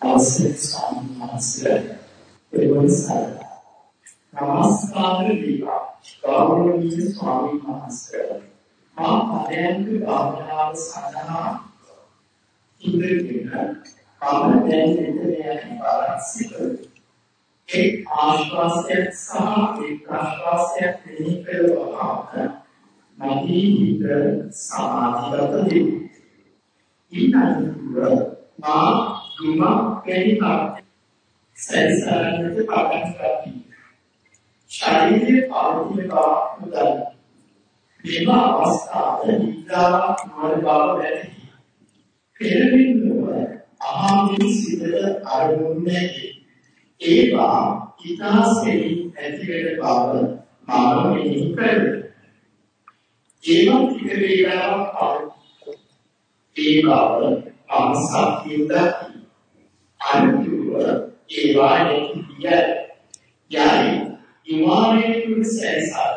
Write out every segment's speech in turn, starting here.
අවසර ස්වාමීන් වහන්සේ දෙවන්සාර නමස්කාර දීපා ගෞරවනීය ස්වාමීන් වහන්සේ මා පරයන්ක භාවනාව සඳහා ඉදිරියට කාම දැන් මෙතන පාරසිත එක් ආශ්වාසයක් සහ එක් ආශ්වාසයක් මෙහි කරවහම මදී හිත සමාධිගත වේ. ඊනතුර මා දුම කෙනිකා සැරිසරන්නට පටන් ගත්තා. ශරීරයේ පවතින බව මුදල්. මෙම අවස්ථාව නිද්‍රාවක් නොවන බව වැටහි. පෙරමින්ව අහමින් සිතට අරමුන්නේ ඒවා ඉතාසෙහි ඇති වෙන බව මාව මෙහි කරයි. ඒවා ටික වේලාවක් පවතී. ඒ බව අමසක්තිය දකි. අන්තිම ඒවා නැතිය. යයි ඉමානේ කුසෙසා.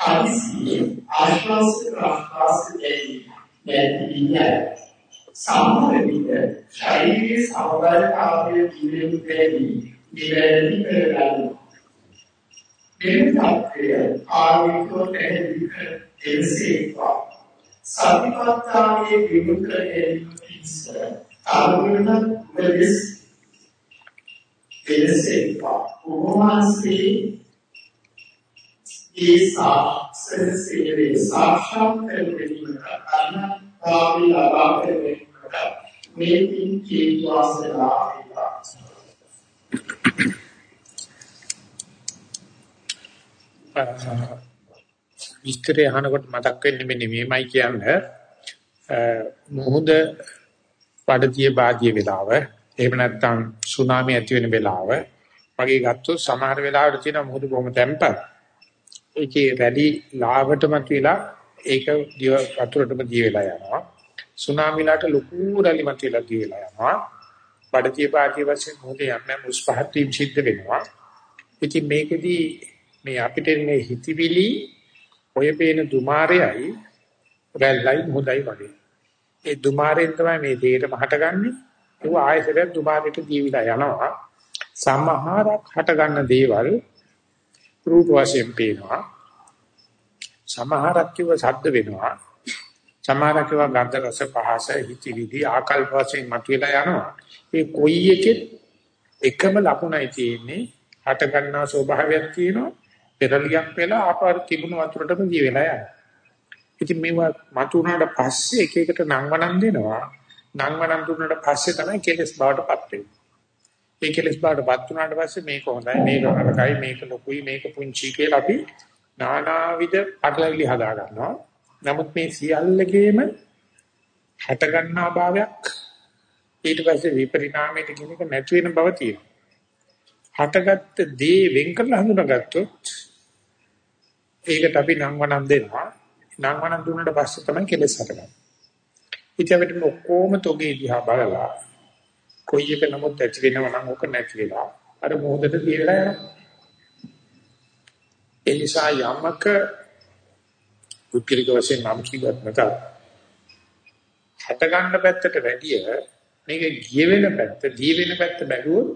හදිසියේ ආශ්වාස ප්‍රශ්වාස දෙයි. නැතිය. සමහර විට ශරීරයේ සමබරතාවය දිවෙන්නේ නිවැරදි කරගන්නවා. මේ තත්ත්වය ආවිකෝ පැහැදිලි කර දෙසේවා. සතිපට්ඨානයේ විමුක්තිය පිණිස අනුගමන වෙලස් දෙසේවා. උපමාසී ඒසා සෙන්සියේ සාක්ෂාත් කරගැනීමට අන්න ආවි ලබා ගැනීමට මේ පින් කී වාසනා වේවා. විස්තරය අහනකොට මතක් වෙන්නේ මෙන්න මේමයි කියන්නේ මොහොත පඩතිය බාදිය වෙලාව එහෙම නැත්නම් සුනාමි ඇති වෙන වෙලාව. වගේ ගත්තොත් සමහර වෙලාවට තියෙන මොහොත බොහොම තැම්පත්. ඒකේ වැඩි ලාභටමත් වෙලා ඒක දිව වතුරටම දී වෙලා යනවා. සුනාමිලාට ලොකු රැලිමත් වෙලා දී වෙලා යනවා. බඩතිය බාදිය වශයෙන් මොහොත යන්නේ මුස්පහත් වීම සිද්ධ වෙනවා. ඉතින් මේකෙදී මේ අපිට එන්නේ හිතවිලි ඔය පේන දුමාරයයි රැල්ලයි මොහොතයි වගේ. ඒ දුමාරෙන් තමයි මේ දෙයටම හටගන්නේ. ඒක ආයතනයක් දුමාරයට දීවිලා යනවා. සමහරක් හටගන්න දේවල් රූප වශයෙන් පේනවා. සමහරක් කිව්ව ශබ්ද වෙනවා. සමහරක් කිව්ව ගන්ධ රස පහස හිතිවිදි ආකල්ප වශයෙන් මතුවලා යනවා. ඒ කොයි එකෙත් එකම ලකුණයි තියෙන්නේ හට ගන්නා ස්වභාවයක් තියෙනවා පෙරලියක් වෙලා ආපාර තිබුණු වතුරටම දී වෙලා යනවා. ඉතින් මේවා මතුනාට පස්සේ එක එකට නංවනන් දෙනවා. නංවනන් දුන්නාට පස්සේ තමයි කෙලස් බවටපත් වෙන්නේ. මේ කෙලස් බවටපත් වුණාට පස්සේ මේක හොඳයි මේක නරකයි මේක ලොකුයි මේක පුංචි කියලා අපි නානාවිද අටලවිලි හදා ගන්නවා. නමුත් මේ සියල්ලකේම හට ගන්නා භාවයක් ඊට පස්සේ විපරිණාමයට කියන එක නැති වෙන බව තියෙනවා. හටගත්ත දේ වෙන් කරලා හඳුනාගත්තොත් ඒකට අපි නම් වනම් දෙනවා. නම් වනම් දුන්නාට පස්සේ තමයි කෙලෙස් හටගන්නේ. ඉතින් අපිට ඔක්කොම තොගේ දිහා බලලා කොයි එක නමුත් ඇති වෙනව නම් ඕක නැති වෙලා අර මොහොතට කියලා යනවා. ඒ නිසා යමක උත්කෘතික වශයෙන් නම් කිව්වත් නැත. හට ගන්න පැත්තට වැඩිය මේක ගිය වෙන පැත්ත, දී වෙන පැත්ත බැලුවොත්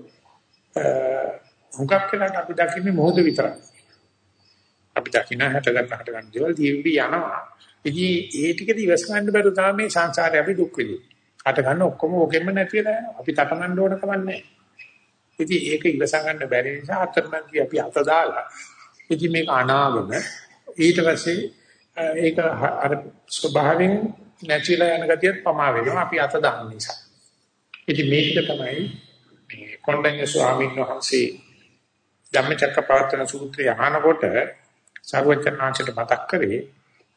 හුඟක් වෙලාවට අපි දකින්නේ මොහොත විතරයි. අපි දකින්න හට ගන්න හට ගන්න දේවල් දීවි යනවා. ඉතින් ඒ ටික දිවස් ගන්න බැරුව තමයි මේ සංසාරේ අපි දුක් විඳින්නේ. හට ගන්න ඔක්කොම ඕකෙම නැති වෙලා යනවා. අපි තකමන්න ඕන කමන්නේ ඉතින් ඒක ඉවස ගන්න බැරි නිසා අතරමැදි අපි අත දාලා ඉතින් මේක අනාගම ඊට පස්සේ ඒක අර ස්වභාවයෙන් නැතිලා යන ගතියත් පමා වෙනවා අපි අත දාන්න නිසා. ඉතින් මේක තමයි මේ කොණ්ඩඤ්ඤ ස්වාමීන් වහන්සේ ධම්මචක්කපවත්තන සූත්‍රය අහනකොට සර්වචනාංශයට මතක් කරේ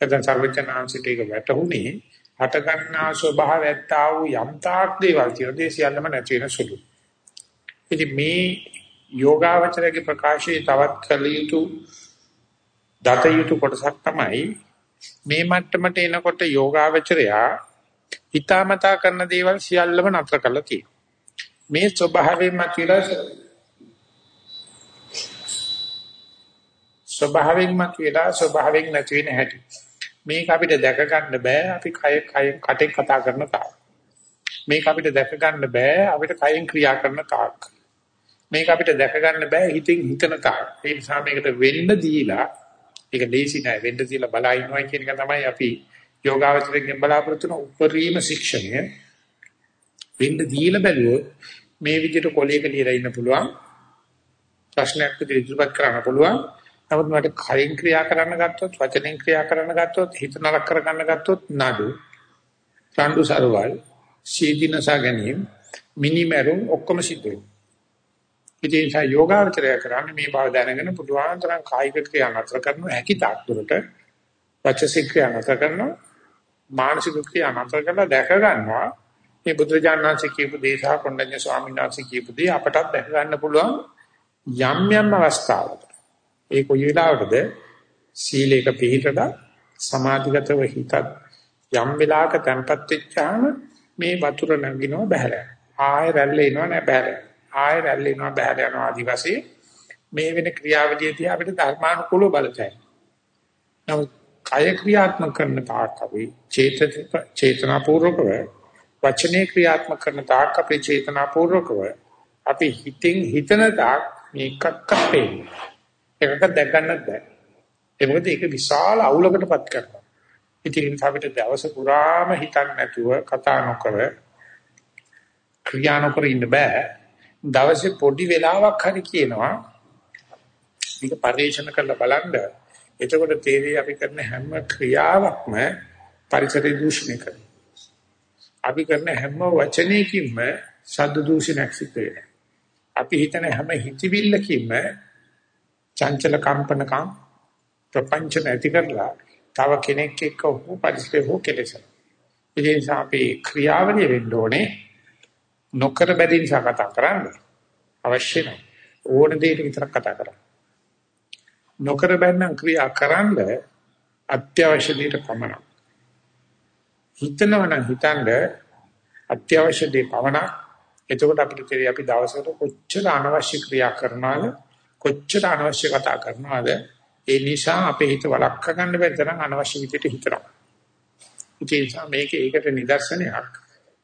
එතන සර්වචනාංශයට ඒක වැටහුනේ හට ගන්නා ස්වභාවයත් ආ වූ යම්තාක් දේවල් තියෙන දේ සියල්ලම නැති වෙන සුළු. ඉතින් මේ යෝගාවචරයේ ප්‍රකාශයේ තවත් කළ යුතු දත යුතු කොටසක් තමයි මේ මට්ටමට එනකොට යෝගාවචරයා හිතාමතා කරන දේවල් සියල්ලම නතර කරලා තියෙනවා. මේ ස්වභාවයෙන් මතුවලා ස්වභාවයෙන් මතුවලා ස්වභාවයෙන් නැති වෙන හැටි. මේක අපිට දැක ගන්න බෑ අපි කය කය කටෙන් කතා කරන තාක්. මේක අපිට දැක ගන්න බෑ අපිට කයෙන් ක්‍රියා කරන තාක්. මේක අපිට දැක ගන්න බෑ හිතින් හිතන තාක්. ඒ නිසා මේකට වෙන්න දීලා ඒක ලේසි නෑ වෙන්න දීලා බලා ඉන්නවා කියන එක තමයි අපි යෝගාවචරයෙන් බලාපොරොත්තු වෙන උපරිම ශික්ෂණය. වෙන්න දීලා බැලුවොත් මේ විදිහට කොලයක ලියලා ඉන්න පුළුවන්. ප්‍රශ්නයක් ඉදිරිපත් කරන්න පුළුවන්. නමුත් මට කයින් ක්‍රියා කරන්න ගත්තොත් වචනෙන් ක්‍රියා කරන්න ගත්තොත් හිත නරක කරගන්න ගත්තොත් නඩු. රණ්ඩු සරවල් සීදීනස ගැනීම මිනිමරුම් ඔක්කොම සිද්ධ වෙනවා. ඉතින් ඒ යෝගාවචරය කරන්නේ මේ බව දැනගෙන පුදුආන් තරම් කායික ක්‍රියා නතර කරනවා. හැකි තාක් දුරට වචසික ක්‍රියා නතර කරනවා. මානසික ක්‍රියා නතර කරලා දැක ගන්නවා. මේ බුදුරජාණන්සේ කියපු දේශා කොණ්ඩඤ්ඤ ස්වාමීන් වහන්සේ කියපු දේ අපටත් දැක ගන්න පුළුවන් යම් යම් අවස්ථාවක. ඒ කොයි වෙලාවකද සීලේක පිළිපදලා සමාධිගතව හිතත් යම් වෙලාවක තැම්පත් වෙච්චාම මේ වතුර නැගිනව බහැලා ආය රැල්ල එනවා නෑ බහැලා ආය රැල්ල එනවා බහැලා යනවා ආදි වශයෙන් මේ වෙන ක්‍රියාවලියදී අපිට ධර්මානුකූලව බලතයි. නමුත් කය ක්‍රියාත්මක කරන තාක් අපි චේතන චේතනාපූර්වකව වචනේ ක්‍රියාත්මක කරන තාක් අපි චේතනාපූර්වකව අපි හිතින් හිතන තාක් මේකක් අපේන්නේ එකක දැක ගන්නත් බෑ. ඒ මොකද ඒක විශාල අවුලකටපත් කරනවා. ඉතින් අපිට දවස පුරාම හිතන්න නැතුව කතා නොකර ක්‍රියා නොකර ඉන්න බෑ. දවසේ පොඩි වෙලාවක් හරි කියනවා. මේක පරිශන කරලා බලන්න. එතකොට තේරෙයි අපි කරන හැම ක්‍රියාවක්ම පරිසරය දූෂණය කරනවා. අපි කරන හැම වචනයකින්ම ශබ්ද දූෂණයක් සිද්ධ වෙනවා. අපි හිතන හැම හිතවිල්ලකින්ම චංචල කම්පනකම් ප්‍රපංච නැති කරලා තව කෙනෙක් එක්ක හෝ පරිසරය හෝ කෙලෙසන. ඒ නිසා අපි ක්‍රියාවලිය වෙන්න ඕනේ නොකර බැරි නිසා කතා කරන්න. අවශ්‍ය නැහැ. ඕන දෙයකට විතරක් කතා කරන්න. නොකර බැන්නම් ක්‍රියා කරන්න අත්‍යවශ්‍ය දෙයට පමණක්. හිතනවා නම් හිතනද අත්‍යවශ්‍ය දේ පමණක් එතකොට අපිට තේරෙයි අපි දවසකට කොච්චර අනවශ්‍ය ක්‍රියා කරනවද කොච්චර අනවශ්‍ය කතා කරනවද ඒ නිසා අපේ හිත වළක්වා ගන්න බැරි තරම් අනවශ්‍ය විදිහට හිතනවා. ඒ නිසා මේක ඒකට නිදර්ශනයක්.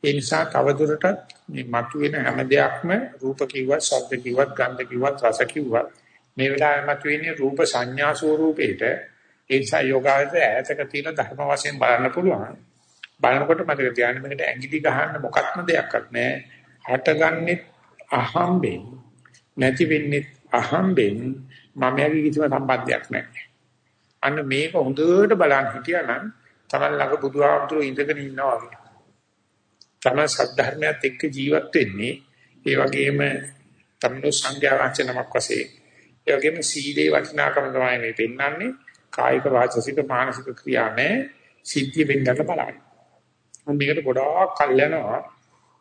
ඒ නිසා තවදුරටත් මේ මතුවෙන හැම දෙයක්ම රූප කිව්වත්, ශබ්ද කිව්වත්, ගන්ධ කිව්වත්, රස කිව්වත් මේ වෙලාවේ මතුවෙන්නේ රූප සංඥා ස්වරූපේට ඒ නිසා යෝගාවචර ඈතක තියෙන ධර්ම වශයෙන් බලන්න පුළුවන්. බලනකොට මතක තියාගන්න මේකට ඇඟිලි ගහන්න මොකක්ම දෙයක්වත් නැහැ. හටගන්නේ අහම්බෙන්. නැති වෙන්නේ අහම්බෙන් මම යගේ කිසිම සම්බන්ධයක් නැහැ. අන්න මේක හොඳට බලන් හිටියානම් තමයි ළඟ බුදුහාමුදුරුවෝ ඉඳගෙන ඉන්නවා වගේ. තමයි සද්ධර්මයත් එක්ක ජීවත් වෙන්නේ. ඒ වගේම තමයි සංඥා වචනමක් වශයෙන් ඒ වගේම සීලේ වටිනාකම තමයි මේ පෙන්වන්නේ. කායික වාචසික මානසික ක්‍රියා නැහැ. සිද්ධිය වෙන්නට බලන්න. මම මේකට ගොඩාක් කල් යනවා.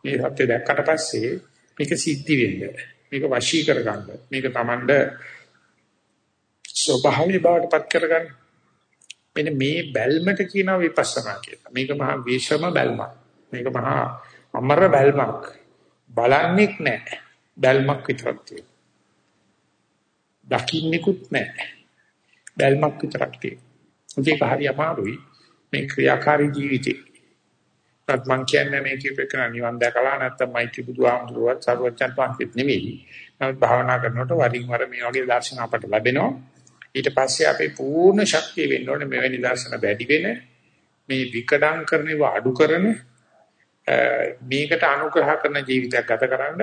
මේ සත්‍ය දැක්කට පස්සේ මේක සිද්ධි වෙන්න. මේක වශී කරගන්න. මේක Tamand ස්වභාවී බවට පත් කරගන්න. මෙන්න මේ බැල්මට කියනවා විපස්සනා කියලා. මේක මහා විෂම බැල්මක්. මේක මහා අමර බැල්මක්. බලන්නේක් නැහැ. බැල්මක් විතරක් තියෙනවා. දකින්නෙකුත් නැහැ. බැල්මක් විතරක් තියෙනවා. ඒක හරි අමාරුයි මේ ක්‍රියාකාරී ජීවිතේ. ඒත් මං කියන්නේ මේ කියපේකන නිවන් දැකලා නැත්තම් මෛත්‍රී බුදුහාමුදුරුවත් සර්වචන් පන්තිත් නෙවෙයි. නමුත් භාවනා කරනකොට වරින් වර මේ වගේ දර්ශන අපට ලැබෙනවා. ඊට පස්සේ අපේ පූර්ණ ශක්තිය වෙන්න ඕනේ මෙවැනි දර්ශන වැඩි වෙන මේ විකඩම් කරනව අඩු කරන මේකට අනුග්‍රහ කරන ජීවිතයක් ගත කරන්න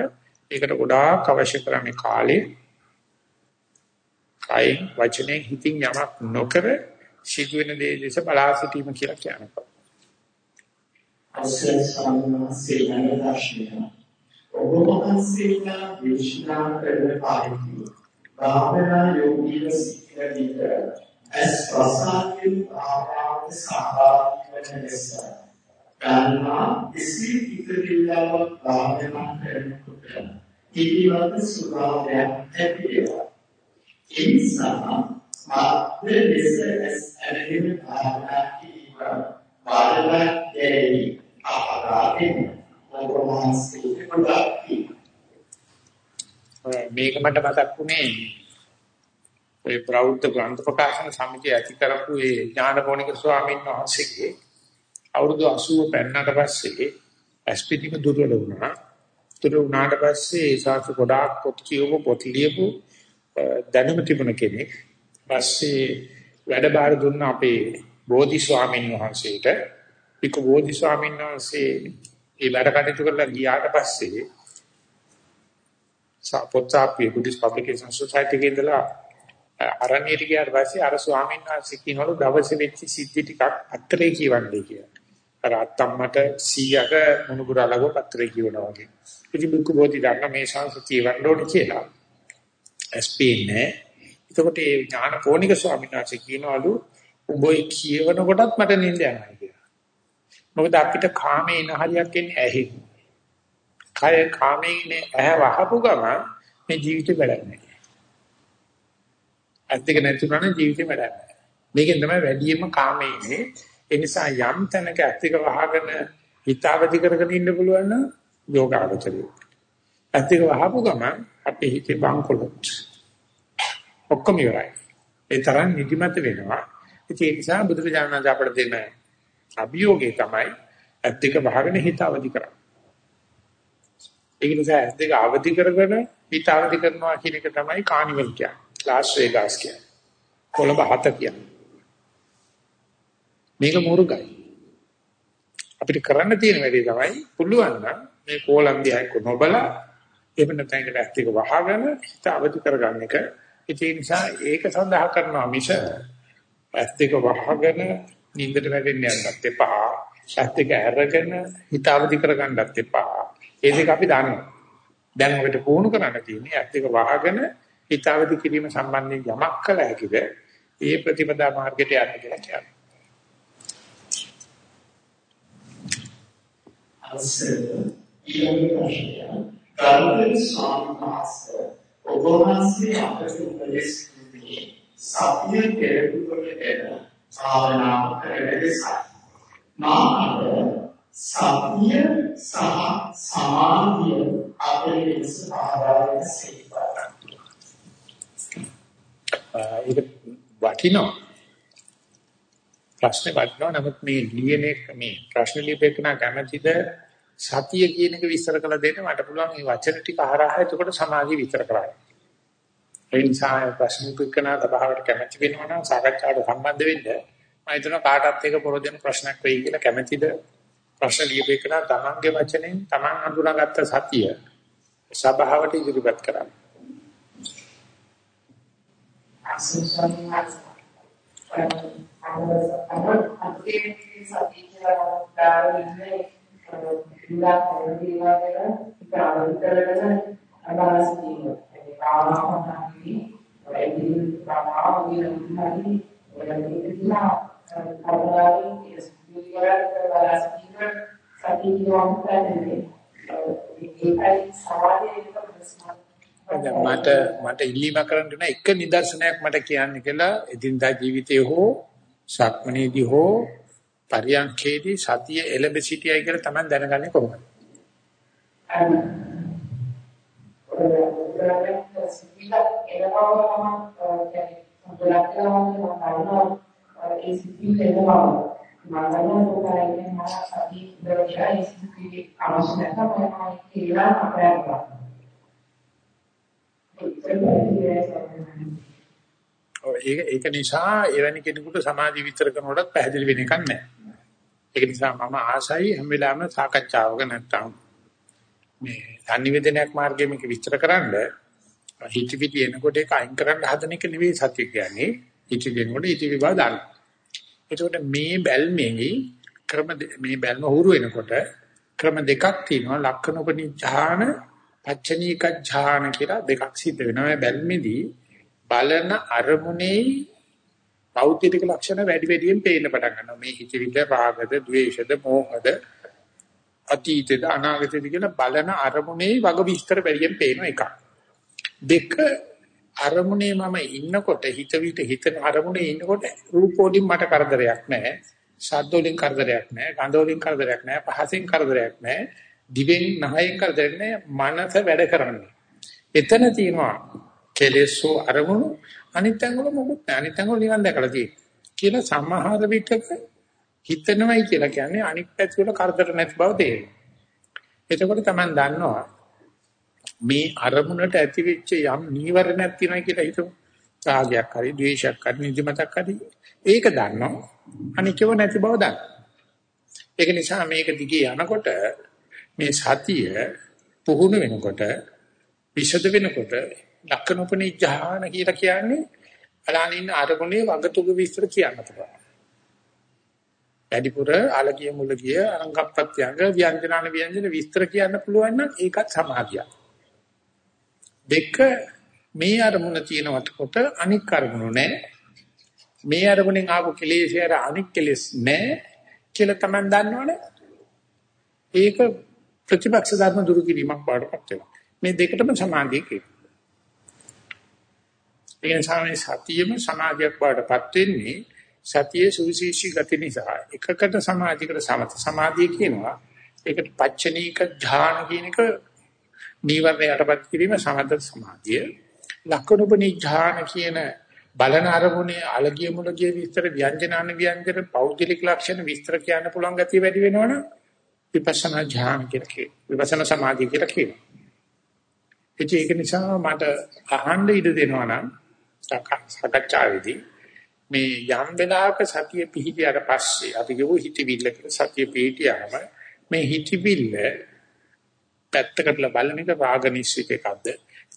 ඒකට ගොඩාක් අවශ්‍ය කරන්නේ කාලේ කයින් වචනේ හිතින් යමක් නොකර සිදුවෙන දේ දෙස බලා සිටීම කියලා කියනවා. අවසර සම්මාසයේ යන දර්ශනය. ඔබ වහන්සේලා දේශනා කරන පාරිති. භාවනා යෝගීව සිටින විට ඇස් ප්‍රසාරයෙන් ආවාද සාහාරයෙන් ලෙස ගන්නා ඉසි පිටිවිල්ලාවක් භාවනා කරනකොට ඉදිවත් සුභාවයක් ඇති වෙනවා. ඒ නිසා මාත්‍ර ලෙස ඇරගෙන භාවනා කිරීම බාරවත්යයි අපරාධෙන් මොකමහන්සේ කොටති මේක මට මතක් වුණේ ඒ ප්‍රෞද්ධ ග්‍රන්ථ ප්‍රකාශන සමිතිය ඇති කරපු ඒ ඥානපෝනික ස්වාමීන් වහන්සේගේ අවුරුදු 80 පෙන්නට පස්සේ ඇස්පිටිම දුර්වල වුණා. දුර වුණාට පස්සේ ඒ සාසු ගොඩාක් පොත් කියවපු පොත් ලියපු දැනුම තිබුණ කෙනෙක්. පස්සේ වැඩ බාර දුන්න අපේ බෝධි ස්වාමීන් වහන්සේට. පික බෝධි ස්වාමීන් වහන්සේ ඒ වැඩ කටයුතු කරලා ගියාට පස්සේ පොත්සාප්පිය බුද්දිස් පබ්ලිකේෂන් සොසයිටි එකේ ඉඳලා අරණියට ගියාට පස්සේ අර ස්වාමීන් වහන්සේ කියනවලු දවසේ වෙච්ච සිද්ධි ටිකක් අත්තරේ කියවන්නේ කියලා. අර අත්තම්මට 100ක මුණුබුරලව පත්‍රේ කියවනවා වගේ. ඉතින් බුද්ධ බෝධි ධර්ම මේ සංස්කෘතිය කියවන්න ඕනේ කියලා. එස්පීනේ. එතකොට ඒ ඥාන පෝනික ස්වාමීන් වහන්සේ කියනවලු උඹ ඒ කියවන කොටත් මට නිින්ද යනවා කියලා. මොකද අපිට කාමේ ඉන හරියක් එන්නේ ඇහි. කය කාමේ ඉන්නේ ඇහ වහපු ගම මේ ජීවිතේ වැඩන්නේ. ඇත්ත දෙක නැතුණා නම් ජීවිතේ වැඩන්නේ. මේකෙන් තමයි වැඩියෙන්ම කාමේ ඉන්නේ. ඒ නිසා යම් තැනක ඇත්ත දෙක වහගෙන හිතාවදි කරගෙන ඉන්න පුළුවන් නම් යෝගාවචරිය. ඇත්ත දෙක වහපු ගම අපේ හිතේ බංකොලොත්. ඔක්කොම ඉවරයි. ඒ තරම් නිදිමත වෙනවා. ඒ නිසා බුදුරජාණන් වහන්සේ අපට දෙන අභියෝගය තමයි ඇත්ත දෙක වහගෙන හිතාවදි කරන්නේ. ඒ නිසා ඇත්ත දෙක අවදි කරගෙන හිතාවදි කරනවා කියන එක තමයි කානිවල් කියන්නේ. ලාස් වේගාස් කියන්නේ. කොළඹ හත කියන්නේ. මේක මුරුගයි. අපිට කරන්න තියෙන වැඩේ තමයි පුළුවන් නම් මේ කොලම්බියාක නොබලා එහෙම නැත්නම් ඇස් දෙක වහගෙන හිත අවදි කරගන්න එක. ඒ නිසා ඒක සඳහා කරනවා මිස ඇස් දෙක වහගෙන නිින්දට වැටෙන්න යන්නත් එපා. ඇස් දෙක අරගෙන හිත අවදි කරගන්නත් එපා. ඒ දෙක අපි දන්නවා. දැන් ඔබට පුහුණු කරන්න තියෙන්නේ ඇස් දෙක වහගෙන හිතාවදි කිරීම සම්බන්ධයෙන් යමක් කළ හැකිද? ඒ ප්‍රතිපදා මාර්ගයට යන්න කියලා කියනවා. අවසර ඊළඟ ප්‍රශ්නය ගරුතර ස්වාමීන් වහන්සේ ඔබ වහන්සේ අපට උපදෙස් දුන්නේ සතිය කෙරෙහිකොට එන භාවනාව කරන නිසා මා සතිය සහ සමාධිය අපේ වෙනස ආදායක සේවා ඒක වටිනවා. ප්‍රශ්නේ වටිනවා නමුත් මේ ලියන එක මේ ප්‍රශ්න ලියපෙකන කැමැතිද සතිය කියන එක විස්තර කළ දෙන්න මට පුළුවන් මේ වචන ටික හරහා එතකොට සමාධිය විස්තර කරන්න. ඒ නිසා ප්‍රශ්න ලියපෙකන තබහවට කැමැති වෙනවා නම් සාකච්ඡාවට සම්බන්ධ වෙන්න මම හිතන කාටත් එක පොරොදෙන ප්‍රශ්නයක් වෙයි කියලා කැමැතිද ප්‍රශ්න ලියපෙකන තමන්ගේ වචනෙන් තමන් අඳුනාගත්ත සතිය සභාවට ඉදිරිපත් කරන්න. ascensional and අපේ සතියවදාරන්නේ ඉඳලා පොරදීවා කියලා ඉතාලි කරගෙන අදහස් තියෙනවා. ඒ කාමහානි වැඩි ප්‍රමාණ විරෝධී වෙනදිනා කරලාදී ඉස්පිරියර් කරලාස්කීර සතියවම් කරන්නේ ඒකයි සමාධියේ ප්‍රශ්න මට මට ඉල්ලීම කරන්න වෙන එක නිදර්ශනයක් මට කියන්න කියලා එදිනදා ජීවිතයේ හෝ සක්මනේදී හෝ පරියන්ඛේදී සතිය එළඹ සිටියයි කියලා තමයි දැනගන්නේ කොහොමද? මම ඒක ඒක නිසා එවැනි කෙනෙකුට සමාධි විතර කරනකොටත් පැහැදිලි වෙන එකක් නැහැ. ඒක නිසා මම ආසයි හැම වෙලාවෙම සාකච්ඡාවක නැත්තම් මේ සංනිවේදනයක් මාර්ගයේ මේක විස්තර කරන්න හිතවිලි එනකොට ඒක අයින් කරන්න හදන එක නෙවෙයි සත්‍ය කියන්නේ. හිතවිලි එනකොට හිතවිලි බව දාන්න. එතකොට මේ බැල්මේ ක්‍රම මේ බැල්ම හුරු වෙනකොට ක්‍රම දෙකක් තියෙනවා ලක්ෂණෝපනිඥාන පච්චනීක ඥාන කියලා දෙකක් සිද්ධ වෙනවා. බැල්මේදී බලන අරමුණේ පෞද්ගලික ලක්ෂණ වැඩි වැඩියෙන් පේන්න පටන් ගන්නවා. මේ හිතවිල්ල රාගද, ద్వේෂද, මෝහද, අතීතද, අනාගතද කියලා බලන අරමුණේ වග විස්තර වැඩියෙන් පේන එකක්. දෙක අරමුණේ මම ඉන්නකොට හිතවිට හිතන අරමුණේ ඉන්නකොට රූප වලින් මට කරදරයක් නැහැ. ශබ්ද වලින් කරදරයක් නැහැ. ගන්ධ වලින් කරදරයක් නැහැ. පහසෙන් කරදරයක් නැහැ. දිවෙන් නහයෙන් කරදරයක් නැහැ. මනස වැඩ කරන්නේ. එතන තියෙනවා කෙලෙසු අරමුණු අනිත් අංගවල මොකුත් නැහැ. අනිත් අංගවල නිකන් දැකලා තියෙන්නේ. කියලා සමහර විටක හිතනවයි කියලා කියන්නේ අනිත් පැති වල කරදර නැති බව තේරෙනවා. එතකොට තමයි දන්නවා මේ අරමුණට ඇතිවෙච්ච යම් නීවරණයක් තියෙනවා කියලා හිතමු. රාගයක් හරි, ද්වේෂයක් හරි, නිදිමතක් හරි. ඒක දන්නවා. අනිකව නැති බව දන්නවා. ඒක නිසා මේක දිගේ යනකොට මේ සතිය පුහුණු වෙනකොට විෂද වෙනකොට ලක්කනෝපනිඥාන කියලා කියන්නේ අලානින් අරමුණේ වගතුග විස්තර කියන්න පුළුවන්. වැඩිපුර අලගිය මුලගිය අරංගප්පත්‍යංග ව්‍යංජනාන ව්‍යංජන විස්තර කියන්න පුළුවන් නම් ඒකත් සමාධියක්. දෙක මේ අරමුණ තියෙනවට කොට අනික් අරමුණු නැහැ. මේ අරමුණෙන් ආපු කෙලෙස්යර අනික් කෙලෙස් නැහැ කියලා තමයි දන්නවනේ. ඒක ප්‍රතිපක්ෂ ධර්ම දුරු කිරීමක් වඩපත් වෙනවා. මේ දෙකටම සමාධිය කියනවා. ඒ නිසා මේ සතියෙම සමාධියක් වඩපත් වෙන්නේ සතියේ සුවිශේෂී ගති නිසා. එකකට සමාධියකට සමත සමාධිය කියනවා. ඒකට පච්චනීක ඥාන කියන එක නීවරණ යටපත් කිරීම සමත සමාධිය. ලක්ෂණුපනී ඥාන කියන බලන අරමුණේ අලගිය මුලගිය විස්තර ව්‍යංජනාන ව්‍යංජන පෞද්ගලික ලක්ෂණ විස්තර කියන්න පුළුවන් ගතිය වැඩි වෙනවනම් විපස්සනා ඥාන කියලා කියනවා. විපස්සනා සමාධිය කියලා කියනවා. ඒක නිසා මට අහන්න ඉඩ දෙනවා නම් සාකච්ඡාවේදී මේ යම් වෙලාවක සතිය පිහිටියට පස්සේ අපි කියමු හිතවිල්ල කියලා සතිය පිහිටියාම මේ හිතවිල්ල පැත්තකට බලන එක රාග නිශ්චිත එකක්ද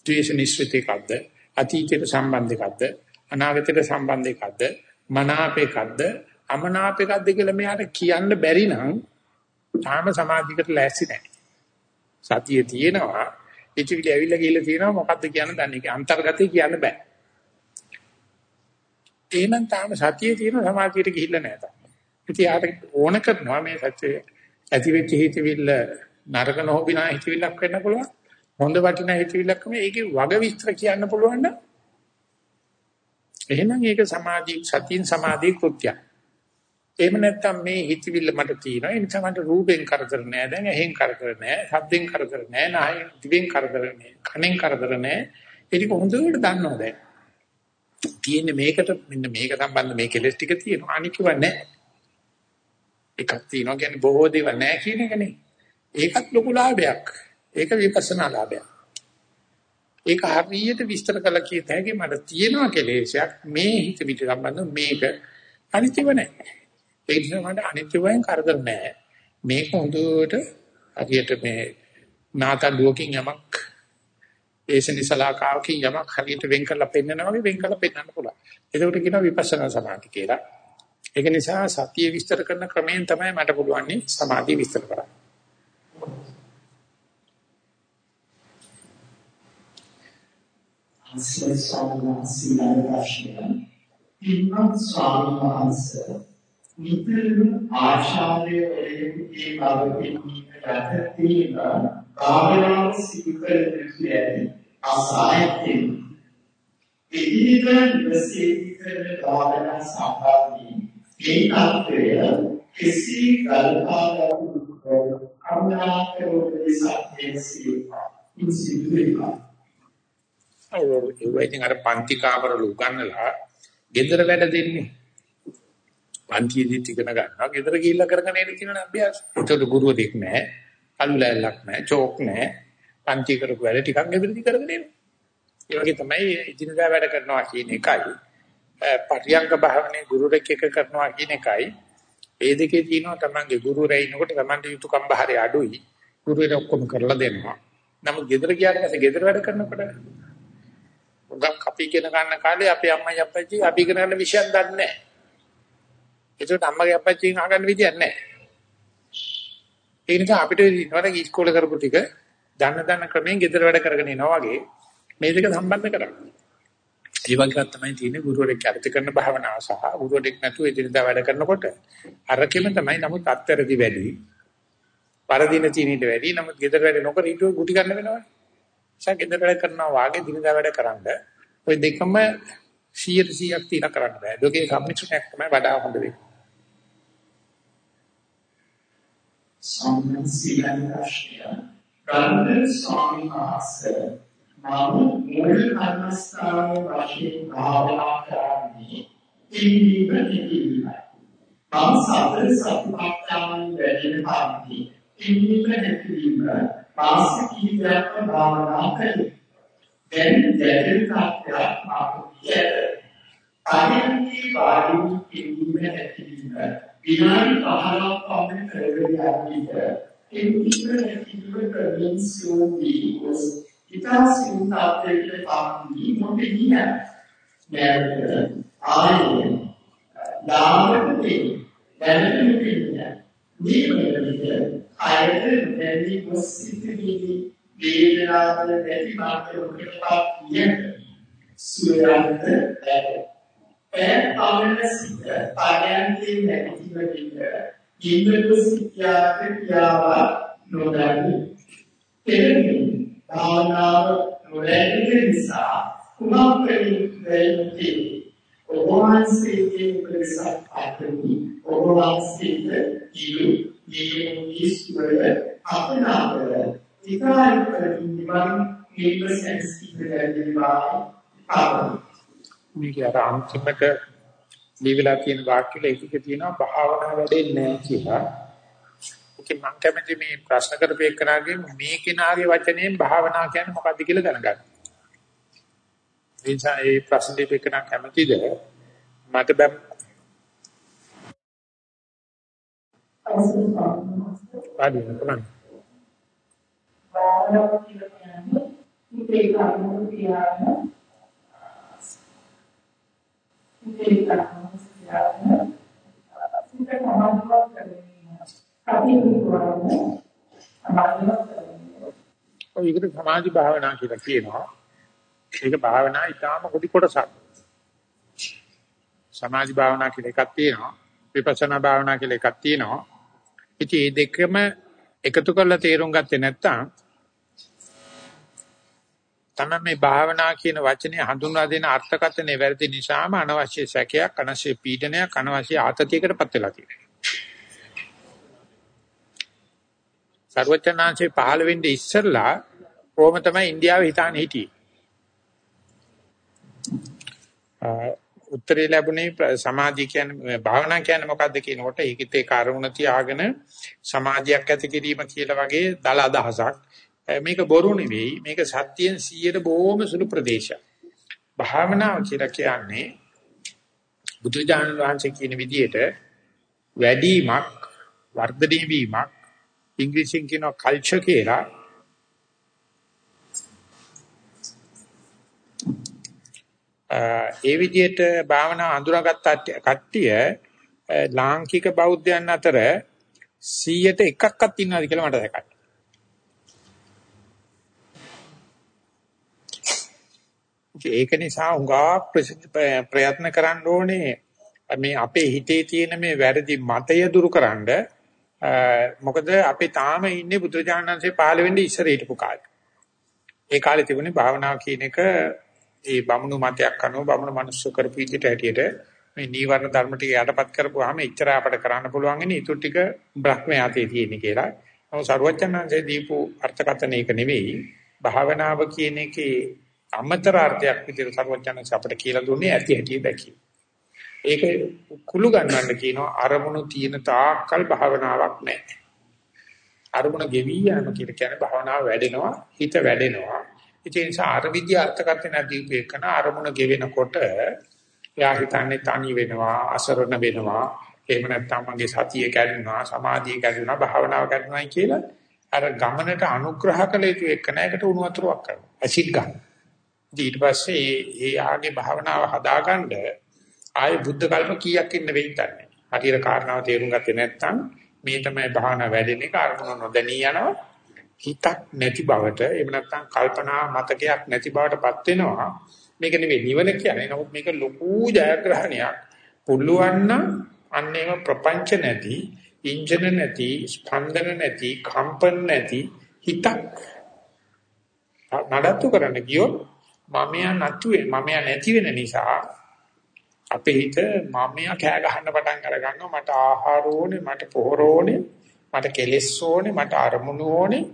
ද්වේෂ නිශ්චිත එකක්ද අතීතයට සම්බන්ධ එකක්ද අනාගතයට සම්බන්ධ එකක්ද මනාප එකක්ද අමනාප එකක්ද කියලා මෙයාට කියන්න බැරි නම් තාම සමාධියකට ලෑස්ති නැහැ. සතිය තියෙනවා ඉතිවිලි ඇවිල්ලා ගිහලා තියෙනවා මොකද්ද කියන්න දන්නේ. ඒක අන්තර්ගතේ කියන්න බෑ. එහෙනම් තාම සතියේ තියෙන සමාධියට ගිහිල්ලා නැහැ තාම. ඉතින් යාට ඕන කරනවා මේ සත්‍ය ඇති වෙච්ච හිතවිල්ල නරක නොහොබිනා හිතවිල්ලක් වෙන්න පුළුවන්. හොඳ වටිනා හිතවිල්ලක් මේ ඒකේ වග විස්තර කියන්න පුළුවන් නම් එහෙනම් ඒක සමාධි සතියින් සමාධි කෘත්‍යයක්. එහෙම නැත්නම් මේ හිතවිල්ල මට තියෙනවා. ඒ නිසා මට රූපෙන් කරදර නෑ. දැන් ඇහෙන් කරදර නෑ. ශබ්දෙන් කරදර නෑ. නායෙන් දිවෙන් කරදර නෑ. කනෙන් කරදර නෑ. ඒක හොඳට දන්නවා දැන්. තියෙන්නේ මේකට මෙන්න මේක සම්බන්ධ මේ කෙලස් ටික තියෙනවා. අනිකව නෑ. එකක් තියෙනවා කියන්නේ බොහෝ දේවල් නෑ කියන එකනේ. ඒකත් ලොකු ලාභයක්. ඒක විපස්සනා ලාභයක්. ඒක හරියට විස්තර කළා කියත හැකි මට තියෙනවා කෙලෙසයක් මේ හිත පිට සම්බන්ධ මේක අනිත්‍යව නැහැ. ඒ නිසා මට අනිත්‍යයෙන් කරදර නැහැ. මේක හොඳට හරියට මේ නාතඩුවකින් යමක් ඒසනිසලාකාවකින් යමක් හරියට වෙන් කරලා පෙන්නනවා වගේ වෙන් කරලා පෙන්වන්න පුළුවන්. ඒකට කියනවා විපස්සනා සමාධි කියලා. ඒක නිසා සතිය විස්තර කරන ක්‍රමයෙන් තමයි මට පුළුවන් සමාධිය විස්තර කරන්න. අස්සේ ස්වාමීන් වහන්සේ පින්වත් ස්වාමීන් වහන්සේ නිතරම ආශාරය වලදී බව පිළිගැනීම කාමරාව සිදුකර දෙන්නේ අසායතින් ඉදිරියට විශ්ේෂිකර භාවනා සම්බන්ධී මේ තත්ත්වය කිසි කල්පාරක් අමනාකරෝදී සත්‍යසී ඉන්සිදුවා ඒ වගේ අර පන්ති කාමරවල උගන්නලා ගෙදර වැඩ දෙන්නේ පන්තියේදීත් ඉගෙන ගන්නවා. ගෙදර ගිහිල්ලා කරගෙන එන කියන අභ්‍යාස. ඒතකොට ගුරුවරයෙක් නැහැ. කළු ලෑල්ලක් නැහැ. චෝක් නැහැ. පන්ති කරපු වැඩ ටිකක් ගෙදරදී කරගෙන එනවා. ඒ වගේ තමයි එදිනදා වැඩ කරනවා කියන එකයි. පරියංග භාවනේ ගුරුරෙක් එක කරනවා කියන එකයි. ඒ දෙකේ තියෙනවා තමන්ගේ ගුරුරයා ඉන්නකොට තමන්ට යුතුයකම් බහරේ අඩුයි. ගුරුවරයා ඔක්කොම කරලා දෙනවා. නමුත් ගෙදර ගියාට පස්සේ ගෙදර වැඩ කරනකොට උගක් අපි කියන ගන්න කාලේ අපේ අම්මයි අප්පච්චි අපි ඉගෙන ගන්න විෂයක් දන්නේ නැහැ. ඒකට අම්මගේ අප්පච්චිගෙන් අහගන්න විදියක් නැහැ. ඒ නිසා අපිට ඉන්නවට ඉස්කෝලේ කරපු ටික දන්න දන්න ක්‍රමයෙන් ගෙදර වැඩ කරගෙන යනවා වගේ මේ දෙක සම්බන්ධ කරගන්න. ඒ වගේ තමයි තියෙන්නේ ගුරුවරයෙක් කැපිට කරන භාවනාව සහ ගුරුවරයෙක් නැතුව එදිනදා වැඩ කරනකොට අරකෙම තමයි නමුත් අත්තරදි වැඩි. පරදින තීනීට වැඩි නමුත් ගෙදර වැඩ නොකර හිටුව ගුටි ගන්න වෙනවා. නිසා ගෙදර වැඩ කරනවා වාගේ දිනදා වැඩ කරන්ද ওই දෙකම 100 100ක් තියලා කරන්න බෑ. දෙකේ සම්මිශ්‍රණයක් තමයි වඩා හොඳ වෙන්නේ. සම්මන් සීලන් ප්‍රශ්නය ගන්ධ ස්වාමීන් වහන්සේ මම මුල් කර්මස්ථානයේ වශයෙන් භාවනා කරන්නේ ඉන්දීම ඉන්දීම මම සතර සතිපට්ඨාන වැඩෙන පරිදි ඉන්නක නැතිවීම මාස කිහිපයක්ම භාවනා කළේ. දැන් දැනෙන කාර්යයක් මාකුතියට. අනිත්‍ය වාදී ඉන්නක නැතිවීම විනාඩි 15ක් පමණ කරගෙන යද්දී ඉන්නක නැතිවීම ප්‍රවීණ සෝවී was ඉතාසියුම් තාප්පේට පාන්නේ මොකදිය නැවත ආයේ ලාභට දෙන්නේ දැනෙන්න දෙන්නේ මේ වෙලෙදී අයද දැඩි මොසිතදී වේදනාව නැති මාර්ගයකට පාන්නේ සුවයන්ත ඒ පවන සිත පායන්ති නැතිව දෙන්න ඉන්නක සිත්‍යාක ක්‍රියාව නොදන්නේ එන්නේ භාවනාව නොලැබෙන නිසා කුමක් වෙන්නේ ඔබවහන්සේගේ ප්‍රසත් අත්දී ඔබවහන්සේට ජීව ජීවිස්වර අපනාවර විකාර කරමින් නිවන් සැනසීමේදී ආවා මේක අර අන්තිමට දීවිලා තියෙන වාක්‍යවල එකක තියෙනවා භාවනා වැඩෙන්නේ නැහැ කියලා. ඒකෙන් මම කැමති මේ ප්‍රශ්න කරපේකනාගේ මේ කෙනාගේ වචනයෙන් භාවනා කියන්නේ මොකක්ද කියලා දැනගන්න. එනිසා ඒ ප්‍රශ්න දෙපේකනා කැමතිද? මට බැම් පාඩිය කරන්න. භාවනාව කියන්නේ ඉතේ කර්මෝ තියාගෙන ඉතේ කර්මෝ තියාගෙන සිත සමාධිමත් කරගෙන අපි ඔය විදිහට සමාධි භාවනා කියලා කියනවා. ඒක භාවනා ඊටාම පොඩි කොටසක්. සමාධි භාවනා කියලා එකක් තියෙනවා. විපස්සනා භාවනා කියලා එකක් තියෙනවා. ඉතින් මේ දෙකම එකතු කරලා තේරුම් ගත්තේ නැත්නම් තමයි මේ භාවනා කියන වචනේ හඳුන්වා දෙන අර්ථකථනය වැරදි නිසාම අනවශ්‍ය සැකයක් අනවශ්‍ය පීඩනයක් අනවශ්‍ය ආතතියකටපත් වෙලා තියෙනවා. සර්වචනාංශේ පහළ වෙන්නේ ඉස්සෙල්ලා කොහොම තමයි ඉන්දියාවේ හිතාන හිටියේ. උත්තරේ ලැබුණේ සමාධිය කියන්නේ භාවනා කියන්නේ මොකද්ද කියනකොට ඒකිට ඒ කාර්මුණ තියාගෙන සමාධියක් ඇති කිරීම කියලා වගේ දල අදහසක්. මේක බොරු නෙවෙයි මේක සත්‍යයෙන් 100ට බොහොම සුළු ප්‍රදේශයක්. භාවනාව කියලා කියන්නේ බුදුජානක වහන්සේ කියන විදිහට වැඩිමක් වර්ධනය වීමක් ඉංග්‍රීසියෙන් කියනවා කල්චර් කියලා ඒ විදිහට භාවනා අඳුරගත්ත කට්ටිය ලාංකික බෞද්ධයන් අතර 100ට එකක්වත් ඉන්නවද කියලා මට දැකන්න. ඒක නිසා උඟා ප්‍රයත්න කරන්න ඕනේ මේ අපේ හිතේ තියෙන මේ වැරදි මතය දුරුකරනද මොකද අපි තාම ඉන්නේ බුදුරජාණන්සේ පහළ වෙන්නේ ඉස්සර හිටපු කාලේ. ඒ කාලේ තිබුණේ භාවනාව කියන එක ඒ බමුණු මතයක් අනුව බමුණු මිනිස්සු කරපු විදිහට හැටියට මේ නීවරණ ධර්ම ටික යටපත් කරපුවාම එච්චර අපට කරන්න පුළුවන් ඉන්නේ ඊටු ටික බ්‍රහ්මයාතේ තියෙන්නේ කියලා. නමුත් සරුවචනංශේ දීපු අර්ථකථන එක නෙවෙයි. භාවනාව කියන එකේ අමතර අර්ථයක් විදිහට සරුවචනංශ අපට කියලා දුන්නේ ඇති හැටි දැකීම. ඒක කුළු ගන්නන්න කියනවා අරමුණු තියෙන තාක්කල් භාවනාවක් නැහැ. අරමුණ ගෙවි යන කියන භාවනාව වැඩෙනවා හිත වැඩෙනවා ඒ නිසා අර විද්‍ය අර්ථකථන දීපේකන අරමුණ ගෙවෙනකොට එයා හිතන්නේ තනි වෙනවා අසරණ වෙනවා එහෙම නැත්නම් මගේ සතිය කැඩුනා සමාධිය කැඩුනා භාවනාව කැඩුනායි කියලා අර ගමනට අනුග්‍රහ කළ යුතු එක්කනයකට උණු වතුරක් කරනවා ඇසිඩ් ගන්න. ඊට පස්සේ ඒ ආගේ භාවනාව හදාගන්න ආයේ බුද්ධ කල්ප කීයක් ඉන්න වෙයිද නැහැ. හරියට කාරණාව තේරුම් ගත්තේ නැත්නම් මේ තමයි භාවනා වැඩෙන්නේ කාර්මුණ නොදැනී යනවා හිතක් නැති බවට එහෙම නැත්නම් කල්පනා මතකයක් නැති බවටපත් වෙනවා. මේක නෙවෙයි නිවන කියන්නේ. නමුත් මේක ලොකු ජයග්‍රහණයක්. පුළුවන් නම් අන්නේම ප්‍රපංච නැති ඉන්ජන නැති ස්පන්දන නැති කම්පන නැති හිතක් නඩත්තු කරන්න ගියොත් මමයා නැතු මමයා නැති වෙන නිසා අපේ හිත මමයා කෑ ගහන්න පටන් අර ගන්නවා. මට ආහාර ඕනේ මට පොහොර ඕනේ මට කෙලෙස් ඕනේ මට අරමුණු ඕනේ.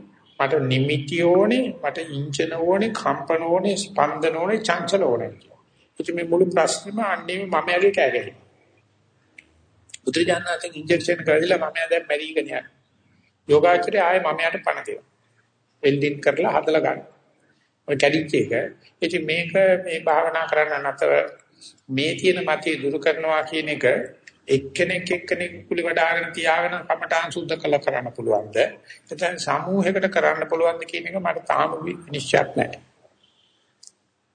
මට නිමිති ඕනේ, මට ඉන්ජන ඕනේ, කම්පන ඕනේ, ස්පන්දන ඕනේ, චංචල ඕනේ කියලා. ඉතින් මේ මුළු ප්‍රශ්නෙම අන්නේ මම යගේ කෑගහේ. බුදුරජාණන්සේ ඉන්ජෙක්ෂන් කරලා මම දැන් මැරිගෙන යනවා. යෝගාචරය ආයේ මම යට පණ දෙනවා. වෙල්ඩින් කරලා හදලා ගන්න. ඔය කැඩිච්ච එක. ඉතින් මේක මේ භාවනා කරන්න අතර මේ තියෙන මතය දුරු කරනවා කියන එක එක්කෙනෙක් එක්කෙනෙක් කුලි වඩාගෙන තියාගෙන කමඨාන් සුද්ධ කළ කරන්න පුළුවන්ද? නැත්නම් සමූහයකට කරන්න පුළුවන්ද කියන එක මට තාම නිශ්චයක් නැහැ.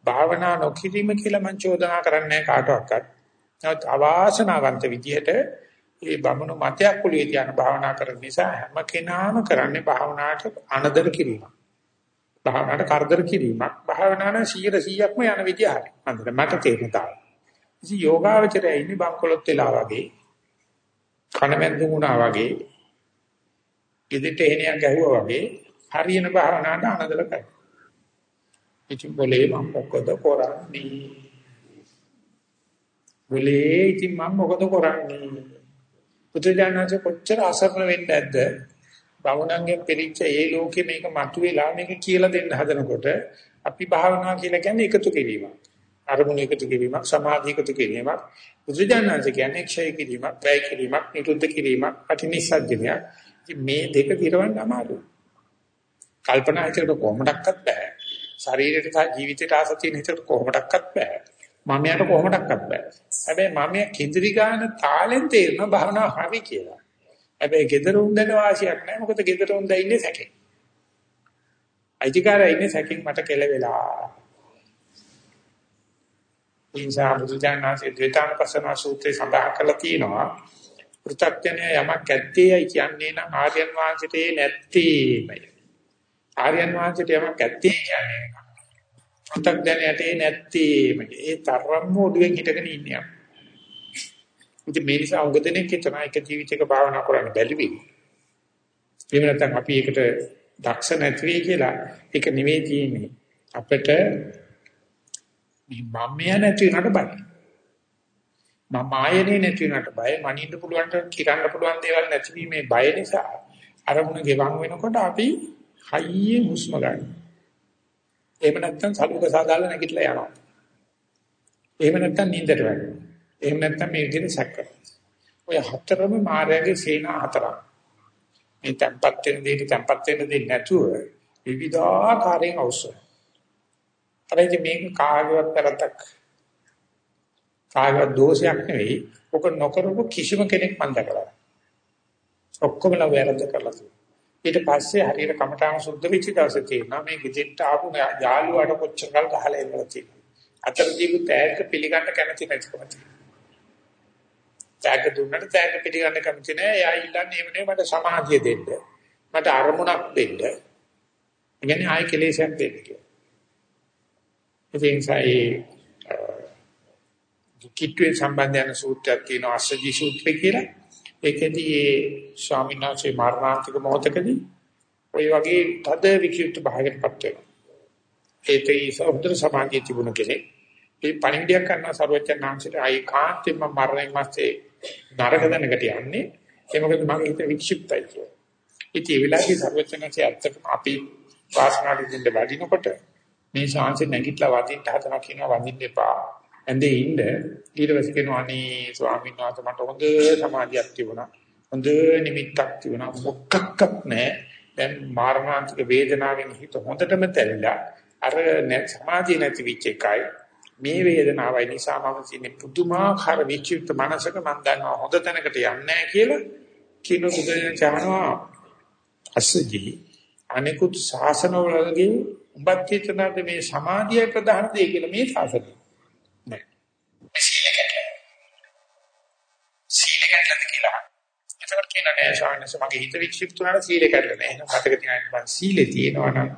භාවනා නොකිරීම කියලා මං චෝදනා කරන්නේ කාටවත්. නමුත් අවාසනාවන්ත විදිහට මේ බමුණු මතයක් කුලියේ තියන භාවනා කරන නිසා හැම කෙනාම කරන්නේ භාවනාවට අනදර කිරීමක්. භාවනාවට කරදර කිරීමක්. භාවනාන 100%ක්ම යන විදිය හරි. අන්තර මට තේරෙනවා. ඉතින් යෝගාවචරය ඉන්නේ බංකොලොත් වෙලා වගේ කණමැද්දුම් වුණා වගේ ඉදිට එහණියක් ගැහුවා වගේ හරියන භාවනාවට අනදර කරනවා. ඉතින් બોලේ මම මොකද කරන්නේ? બોලේ ඉතින් මම මොකද කරන්නේ? පුදුජානනාච කොච්චර අසරණ වෙන්න ඇද්ද? භවණංගෙන් පිළිච්ච ඒ ලෝකෙ මේක මතුවෙලා මේක කියලා දෙන්න හදනකොට අපි භාවනා කියලා කියන්නේ එකතු කිරීමක්. අරමුණ එකතු කිරීමක්, සමාධි එකතු කිරීමක්. පුදුජානනාච කියන්නේ ක්ෂය කිරීමක්, වැය කිරීමක්, නිරුද්ධ කිරීමක්, අටිනිසජ්ජනයක්. ඉතින් මේ දෙක දිරවන්න අමාරුයි. කල්පනා හිතේට කොහොමඩක්වත් බෑ. ශරීරයට සහ ජීවිතයට ආස තියෙන හිතට කොහොමඩක්වත් බෑ. මමයට කොහොමඩක්වත් බෑ. හැබැයි මමයා කිඳිරි ගන්න තාලෙන් තේරෙන භවනා හරි කියලා. හැබැයි gedara උන්දට වාසියක් නැහැ. මොකද gedara උන්ද ඉන්නේ සැකේ. අයිතිකාරය ඉන්නේ සැකෙන් මට කෙලවෙලා. ඉන්සා බුදුජානනාසේ ද්වේතානපසන සූත්‍රය සඳහන් කරලා තියෙනවා. පෘථග්ජනය යමක් ඇත්තේයි කියන්නේ නම් ආර්යයන් වහන්සේට නැත්තේමයි. ආර්යයන් වහන්සේට යමක් ඇත්තේ කියන්නේ පෘථග්ජනයට නැත්තේම. ඒ තරම්ම ඔළුවෙන් හිටගෙන ඉන්නේ. ඉතින් මේ නිසා උගදෙනෙක් හිතන එක ජීවිතයක භාවනා කරන්න බැරි වෙයි. එහෙම නැත්නම් අපි ඒකට දක්ෂ නැති වෙයි කියලා ඒක නෙවෙයි තියෙන්නේ. අපිට මේ මම්මය නැති වෙනට බයි. මම ආයනේ නැති වෙනට බය මනින්න පුළුවන් කිරන්න පුළුවන් දේවල් නැතිවීමේ බය නිසා අරමුණ ගෙවන් වෙනකොට අපි හයියෙන් හුස්ම ගන්න. එහෙම නැත්නම් සලුක සාදාලා නැගිටලා යනවා. එහෙම නැත්නම් නිින්දට වැටෙනවා. එහෙම නැත්නම් මේ විදිහට සැක ඔය හතරම මායාවේ සේනා හතරක්. මේ tempat වෙන දෙයට tempat වෙන දෙයක් නැතුව විවිධාකාරයෙන් අවශ්‍යයි. අරයි මේක කාගවත් කරතක් කාගවත් දෝෂයක් නෙවෙයි. ඔක නොකරපු කිසිම කෙනෙක් මන් දැකලා. ඔක්කොම වැරද්ද කරලා තියෙනවා. ඊට පස්සේ හරියට කමඨාන සුද්ධ වෙච්ච දවසේ තියෙනවා මේ ගෙදෙට්ට ආපු යාළුවාට කොච්චර කල් ගහලා ඉන්නවද තියෙනවා. අතරදීම තෑග්ග පිළිගන්න කැමති නැතිකම තියෙනවා. තෑග්ග දුන්නට තෑග්ග පිළිගන්න කැමති නෑ. එයා ඉල්ලන්නේ එවනේ මට සමාධිය දෙන්න. මට අරමුණක් දෙන්න. ඉන්නේ ආයි කෙලෙසක් දෙන්න කියලා. ඉතින් සයි කිට්ටුවේ සම්බන්ධ යන සූත්‍රයක් තියෙනවා අස්සජි සූත්‍රය කියලා. ඒකෙදී ඒ ස්වාමීන් වහන්සේ මරණාන්තික මොහොතකදී ওই වගේ තද වික්ෂිප්ත භාවයකටපත් වෙනවා. ඒකේ සමුද්‍ර සමාධිය තිබුණ කෙනෙක්. ඒ පණිවිඩයක් කරන සර්වචනාංශයට ආයි කාන්තෙම මරණයන් මාසේ නරක දැනකට යන්නේ. ඒ මොකද මගේ හිත වික්ෂිප්තයි කියලා. ඉතින් ඒ වෙලාවේ සර්වචනාංශය ඇත්තටම අපි වාසනාවේ දෙන්න වඩිනකොට මේ ශාන්සේ නැගිටලා වදින්න හදනවා කියනවා වදින්න එපා. ඇඳේ ඉන්න ඊට පස්සේ කියනවා අනේ ස්වාමීන් වහන්සේ මට හොඳ සමාධියක් තිබුණා. හොඳ නිමිත්තක් තිබුණා. මොකක්වත් නැහැ. දැන් මාරණාන්තික වේදනාවෙන් හිත හොඳටම තැවිලා අර සමාධිය නැති වෙච්ච එකයි මේ වේදනාවයි නිසා මම තියෙන පුදුමාකාර විචිත්ත මනසක මම දන්නවා හොඳ තැනකට යන්නේ නැහැ කියලා කිනු බුදුන් චානවා අසජි අනිකුත් ශාසනවලදී උඹත් හිතනද මේ සමාධිය ප්‍රධාන දෙය කියලා මේ ශාසනය සීල කැඩලාද කියලා. ඒකට කියන නෑ ශානස මගේ හිත වික්ෂිප්ත වුණාට සීල කැඩලා නෑ. එහෙනම් මතක තියාගන්න බං සීලේ තියෙනවා නම්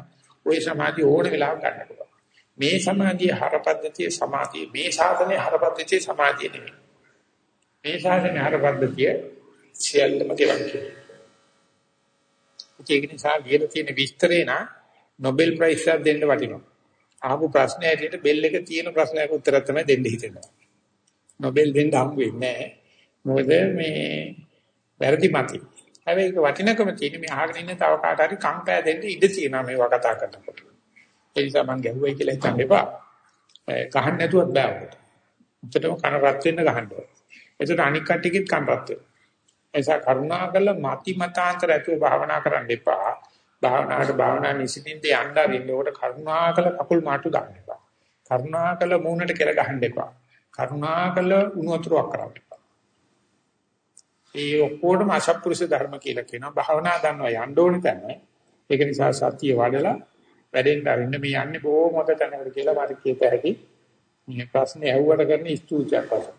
ওই සමාධිය ඕන වෙලාවක ගන්න පුළුවන්. මේ සමාධිය හරපද්ධතිය සමාධිය මේ සාධනේ හරපද්ධතිය සමාධිය නෙමෙයි. මේ සාධනේ හරපද්ධතිය සියල්ලම ගෙවන් කිරීම. ඒක නිසා ලියලා තියෙන විස්තරේ නා නොබෙල් ප්‍රයිස් එකක් දෙන්න වටිනවා. අහපු ප්‍රශ්නේ ඇටියට බෙල් එක තියෙන ප්‍රශ්නයක උත්තර තමයි දෙන්න හිතෙනවා. නොබෙල් දෙන්න හම්බ වෙන්නේ නැහැ. මොකද මේ වැරදි මතයි. හැබැයි ඒක වටිනකම තියෙන මේ අහගෙන ඉන්න තව කාට හරි කම්පෑ දෙන්න ඉඩ තියෙනවා මේවා කතා කරනකොට. ඒ නිසා මම ගැහුවයි කියලා හිතන්න එපා. ගහන්න නැතුවත් බෑ උකට. උත්තරම කන රත් වෙන්න ගහන්න ඕනේ. ඒකට අනික් කට්ටියකිත් කන රත් වෙනවා. එසා කරුණාකර මති මතාන්තර ඇතුව භාවනා කරන්න එපා. භාවනාවට භාවනා නිසින්ින්ද යන්න අරින්න උකට කරුණාකර කකුල් මාටු දාන්න එපා. කරුණාකර මූණට කෙල ගහන්න එපා. කරුණාකර උණු වතුරක් කරන්න එපා. ඒ ඔක්කොටම අසත්පුරුෂ ධර්ම කියලා කියනවා. භාවනා දන්නවා යන්න ඕනේ තැන. ඒක නිසා සතිය වඩලා වැඩෙන්න අරින්න මේ යන්නේ බොහොම හොඳ තැනකට කියලා මට කියත හැකි. මේ ප්‍රශ්නේ ඇහුවට කරන ස්තුතියක් වශයෙන්.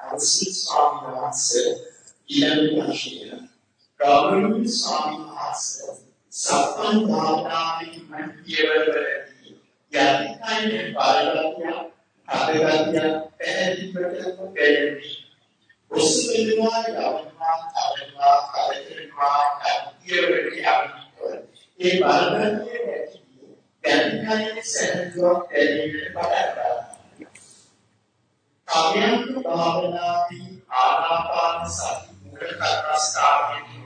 අවසි ස්වාමීන් වහන්සේ ඊළඟ ප්‍රශ්නය ගෞරවනීය ස්වාමීන් වහන්සේ සප්පන් භාවනාවේ මන් කියවලදී යටිකයින් බලලතිය අදගතිය පැහැදිලිවට පෙරදී ඔස්සෙල්වා යවනවා කරනවා කරනවා කියවෙන්නේ ඒ බලන්නේ යටිකයින් සැලසුවක් දෙන්නේ බලන්න කාර්යංග භාවනාදී ආනාපාන සති මුල කර්මස්ථානයේ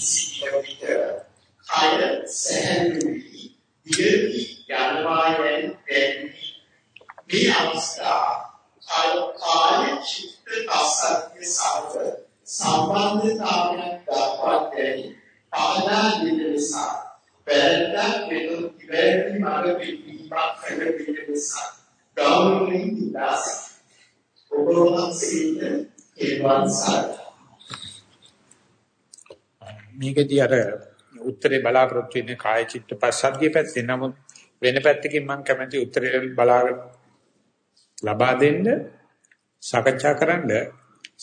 විසිකිලවිත කය සැහැල්ලුයි විරති යනවායන් දෙන්නේ මේ අවස්ථා කාය කාය චිත්ත අසත්‍ය සමග සම්බන්ධතාවයක් දක්වා දෙයි පාදා දිනසා වැරද්දක් වෙනු ඉවැරදි මඟ පිළිපීමක් කර පිළිවෙසා ගෞරවයෙන් ඉඳලා ඔබ වහන්සේට ඒවන් සාරයි. මේකදී අර උත්තරේ බලාපොරොත්තු වෙන්නේ කාය චිත්ත පස්සද්ධිය පැත්තේ. නමුත් වෙන පැත්තකින් මම කැමති උත්තරේ බලාගෙන ලබා දෙන්න සාකච්ඡා කරන්න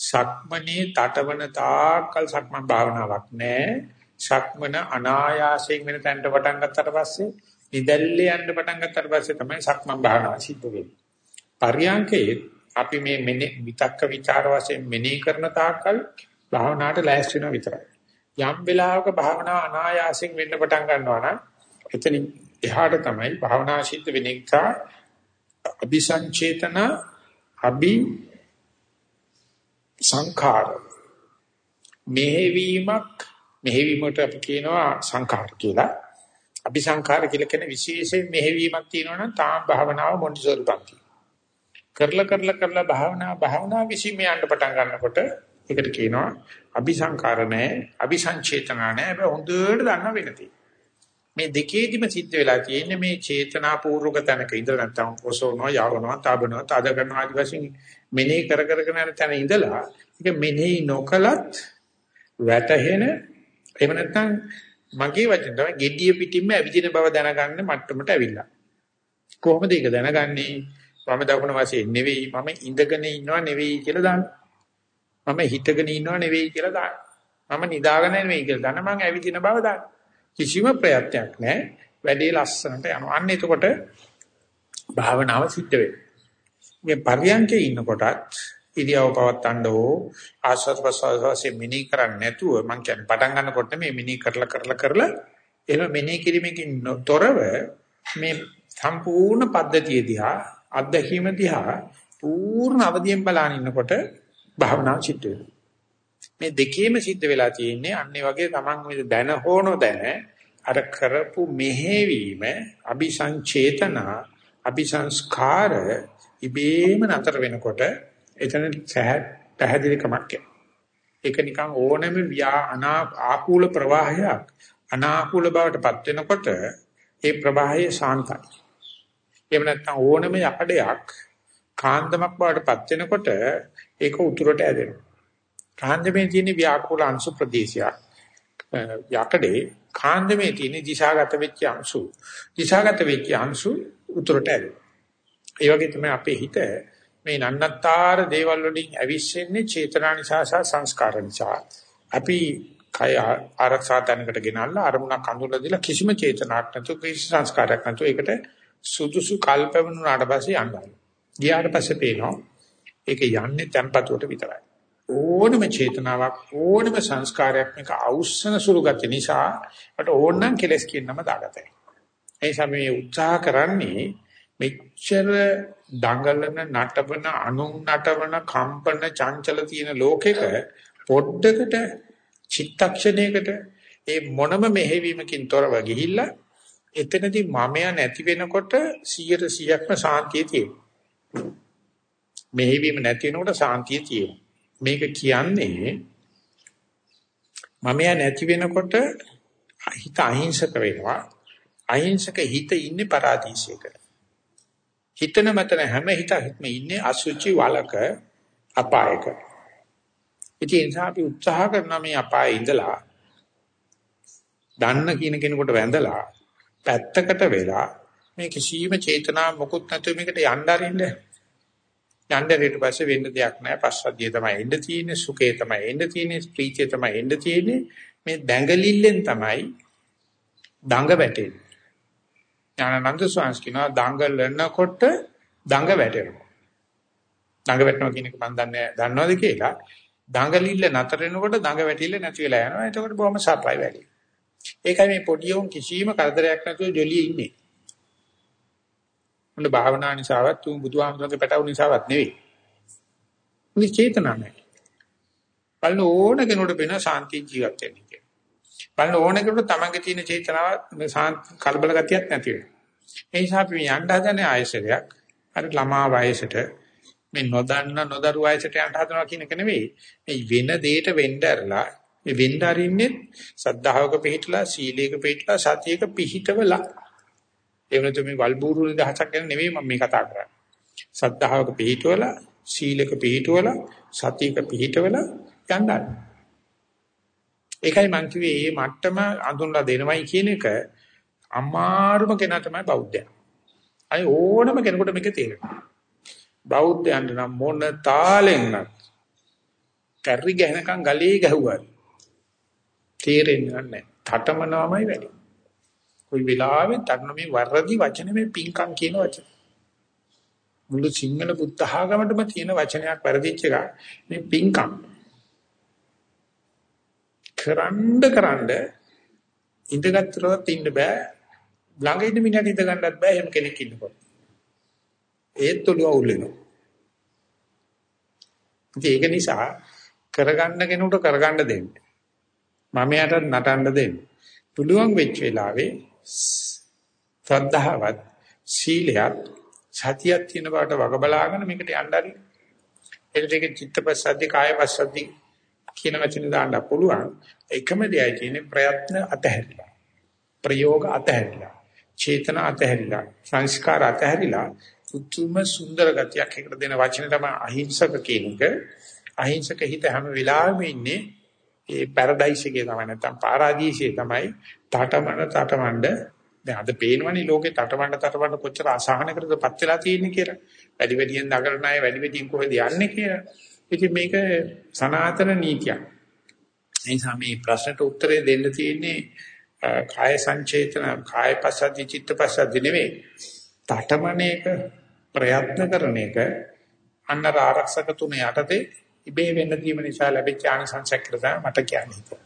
සක්මනේ තටවන තාකල් සක්මන් භාවනාවක් නැහැ. සක්මන අනායාසයෙන් වෙන තැනට පටන් ගත්තට පස්සේ නිදැල්ලේ යන්න පටන් ගත්තට පස්සේ තමයි සක්මන් භාවනාව සිද්ධ වෙන්නේ. පරියංකේ අපි මේ මෙනේ විතක්ක ਵਿਚාර වශයෙන් මෙනෙහි කරන තාක්කල් භාවනාවට ලෑස්ති වෙනවා විතරයි. යම් වෙලාවක භාවනාව අනායාසයෙන් වෙන්න පටන් ගන්නවා නම් එතනින් එහාට තමයි භාවනා සිද්ධ වෙන එක අபிසංචේතන අභි සංඛාර මෙහෙවීමක් මෙහෙවීමට අපි කියනවා සංඛාර කියලා. අபிසංඛාර කියලා කියන විශේෂයෙන් මෙහෙවීමක් තියෙනවා නම් තාම භාවනාව මොන්ටිසෝරි පන්ති. කරලා කරලා කරලා භාවනා භාවනා විසීම යන්න පටන් ගන්නකොට ඒකට කියනවා අபிසංකාර නැහැ අபிසංචේතන නැහැ හැබැයි හොඳට දන්න වෙනති මේ දෙකේදිම සිද්ධ වෙලා තියෙන්නේ මේ චේතනාපූර්වක තැනක ඉඳලා නැත්තම් ඔසවනවා යවනවා තබනවා තද කරනවා ආදි වශයෙන් මෙනෙහි කර කරගෙන යන තැන ඉඳලා ඒක මෙනෙහි නොකලත් වැටහෙන එහෙම නැත්නම් මගේ වචන තමයි gediya පිටින්ම ඇවිදින බව දැනගන්න මට්ටමට ඇවිල්ලා. කොහොමද ඒක දැනගන්නේ? වම දකුණ වශයෙන් නෙවෙයි මම ඉඳගෙන ඉන්නව නෙවෙයි කියලා දාන්න. මම හිටගෙන ඉන්නව නෙවෙයි කියලා දාන්න. මම නිදාගෙන නෙවෙයි කියලා දාන්න මම ඇවිදින බව දාන්න. කිසිම ප්‍රයත්නයක් නැහැ. වැඩේ ලස්සනට යනවා. අන්න එතකොට භාවනාව සිද්ධ වෙනවා. මේ පරියන්කේ ඉන්නකොටත් ඉරියව පවත්තන්න ඕ ආස්වාද ප්‍රසවාසයේ මිනී කරන්නේ නැතුව මං කියන්නේ පටන් ගන්නකොට මේ මිනී කරලා කරලා කරලා එහෙම මිනී කිරීමකින් තොරව මේ සම්පූර්ණ පද්ධතිය දිහා අත්දැකීම දිහා පූර්ණ අවදියෙන් බලන ඉන්නකොට භාවනාව සිද්ධ වෙනවා. මේ දෙකේම සිද්ධ වෙලා තියෙන්නේ අන්නේ වගේ Taman මේ දැන හෝනෝ දැන අර කරපු මෙහෙවීම අபிසංචේතන අபிසංස්කාර ඉබේම නතර වෙනකොට එතන පැහැදිලිකමක් ඒක නිකන් ඕනෑම ව්‍යා අනා ආකූල ප්‍රවාහයක් අනාකූල බවටපත් වෙනකොට ඒ ප්‍රවාහය ශාන්තයි එහෙම නැත්නම් ඕනම යකඩයක් කාන්දමක් බවටපත් වෙනකොට ඒක උතුරට ඇදෙනවා. කාන්දමේ තියෙන ව්‍යාකූල අංශු ප්‍රදේශයක්. යකඩේ කාන්දමේ තියෙන දිශාගත වෙච්ච අංශු. දිශාගත වෙච්ච අංශු උතුරට ඇදෙනවා. ඒ වගේ තමයි අපේ හිත මේ නන්නත්තර දේවල් වලින් ඇවිස්සෙන්නේ චේතනා නිසා සහ සංස්කාර නිසා. අපි කය ආරක්ෂා තැනකට ගෙනල්ලා අරමුණක් අඳුරලා දීලා කිසිම චේතනාවක් නැතුව කිසි සංස්කාරයක් නැතුව ඒකට සුදුසු කල්පවුණාට පස්සේ යනවා. ගියාට පස්සේ පේනවා ඒක යන්නේ tempatuට විතරයි. ඕනම චේතනාවක් ඕනම සංස්කාරයක් මේක අවුස්සන සුළු ගති නිසා මට ඕනනම් කෙලස් කියනම දාගතයි. ඒ සමේ උත්සාහ කරන්නේ මෙච්චර දඟලන නටවන අනුන් නටවන කම්පන චංචල තියෙන ලෝකෙක පොඩ්ඩකට චිත්තක්ෂණයකට ඒ මොනම මෙහෙවීමකින් තොරව ගිහිල්ලා එතනදී මමයා නැති වෙනකොට 100%ක්ම සාන්තිය තියෙනවා. මෙහෙවීම නැති වෙනකොට සාන්තිය තියෙනවා. මේක කියන්නේ මමයා නැති වෙනකොට හිත අහිංසක වෙනවා. අහිංසක හිත ඉන්නේ පරාදීසයක. හිතන මතන හැම හිතක්ම ඉන්නේ අසුචි වලක අපායක. ඉතින් ඒ නිසා අපි උත්සාහ කරන මේ අපායේ ඉඳලා දන්න කියන කෙනෙකුට වැඳලා පැත්තකට වෙලා මේ කිසියම් චේතනා මොකුත් නැතුව මේකට යන්න අරින්න යන්න ඊට පස්සේ වෙන්න දෙයක් නැහැ. පස්සද්ධිය තමයි එන්න තියෙන්නේ, සුඛේ තමයි එන්න තියෙන්නේ, ප්‍රීතිය තමයි එන්න තියෙන්නේ. මේ දැඟලිල්ලෙන් තමයි දඟ වැටෙන්නේ. ඥානানন্দ ස්වාමීන් කියනවා දඟලනකොට දඟ වැටෙනවා. දඟ වැටෙනවා කියන එක මම දන්නේ දන්නවද කියලා. දඟලිල්ල නතර වෙනකොට දඟ වැටිල්ල නැති වෙලා යනවා. එතකොට බොහොම සපයි වැඩි. ඒකයි මේ පොඩි උන් කිසිම කරදරයක් නැතුව ජොලියේ ඉන්නේ. උන්ට භාවනා නිසාවත් උන් බුදුහාමුදුරන්ගේ පැටව නිසාවත් නෙවෙයි. උනි චේතනා නැහැ. බලන ඕන කෙනෙකුට වෙන සාන්ති ජීවත් වෙන්න කියලා. බලන ඕන කෙනෙකුට තමන්ගේ තියෙන චේතනාව කලබල ගතියක් නැති වෙනවා. ඒ නිසා අපි යන්න හදන ආයසරයක් අර ළමා වයසට මේ නොදන්න නොදරු වයසට යන්න හදනවා කියන එක නෙවෙයි. මේ වෙන දෙයකට වෙන්න ඇරලා මේ වෙන්න අරින්නේ සද්ධාවක පිහිටලා සීලයක පිහිටලා සතියක පිහිටවලා ඒ වෙනතු මේ වල්බూరు නිදහසක් ගැන නෙවෙයි මම මේ කතා කරන්නේ. සද්ධාවක පිහිටවල, සීලක පිහිටවල, සතියක පිහිටවල යන්නයි. ඒකයි මං කිව්වේ මේ මට්ටම අඳුන්ලා දෙනවයි කියන එක අමාරුම කෙනා තමයි බෞද්ධයා. අය ඕනම කෙනෙකුට මේක තේරෙනවා. බෞද්ධයන්ට නම් මොන තාලෙන්වත් කැරි ගහනකම් ගලේ ගැහුවා. තේරෙන්නේ නැහැ. තටමනවමයි වැඩි. කොයි වෙලාවෙත් අන්න මේ වරදි වචනේ මේ පිංකම් කියන වචන. මුළු සිංහල බුද්ධ ආගමටම තියෙන වචනයක් වැරදිච්ච එක මේ පිංකම්. කරන්න කරන්න ඉඳගත්තරවත් ඉන්න බෑ. ළඟ ඉන්න මිනිහට ඉඳ ගන්නත් බෑ එහෙම කෙනෙක් ඉන්නකොට. ඒත් ඔළුව අවුල් වෙනවා. ඒක නිසා කරගන්න කෙනෙකුට කරගන්න දෙන්න. මම යට නටන්න දෙන්න. පුළුවන් වෙච්ච වෙලාවේ ශ්‍රද්ධාවත් සීලයක් සතියක් තියෙන බවට වග බලාගෙන මේකට යන්න හරි. ඒක දෙක චිත්තපස්සද්ධි කායපස්සද්ධි කියන වචන දාන්න පුළුවන්. එකම දෙයයි තියෙන්නේ ප්‍රයත්න අතහැරිලා. ප්‍රයෝග අතහැරිලා. චේතන අතහැරිලා. සංස්කාර අතහැරිලා. උතුම් සුන්දර ගතියක් එකට දෙන වචන තමයි අහිංසක කියන එක. අහිංසක හිත හැම වෙලාවෙම ඉන්නේ ඒ පැරඩයිස් එකේ තමයි නැත්තම් පාරාදීසයේ තමයි තටමන තටමඬ දැන් අද පේනවනේ ලෝකේ තටමඬ තටමඬ කොච්චර අසහනකරදපත් වෙලා තියෙන්නේ කියලා. වැඩි වැඩියෙන් නගරන අය වැඩි වැඩියෙන් කොහෙද යන්නේ කියලා. ඉතින් මේක සනාතන නීතියක්. ඒ නිසා මේ ප්‍රශ්නට උත්තරේ දෙන්න තියෙන්නේ කාය සංචේතන, කාය පස්සද්ධි, චිත්ත පස්සද්ධි නෙවෙයි. තටමන එක ප්‍රයත්න කරන එක අන්නර ආරක්ෂක තුන යටතේ ඉබේ වෙන්න දීම නිසා ලැබිච්ච ආනිසංසයක් කියලා මට කියන්නේ.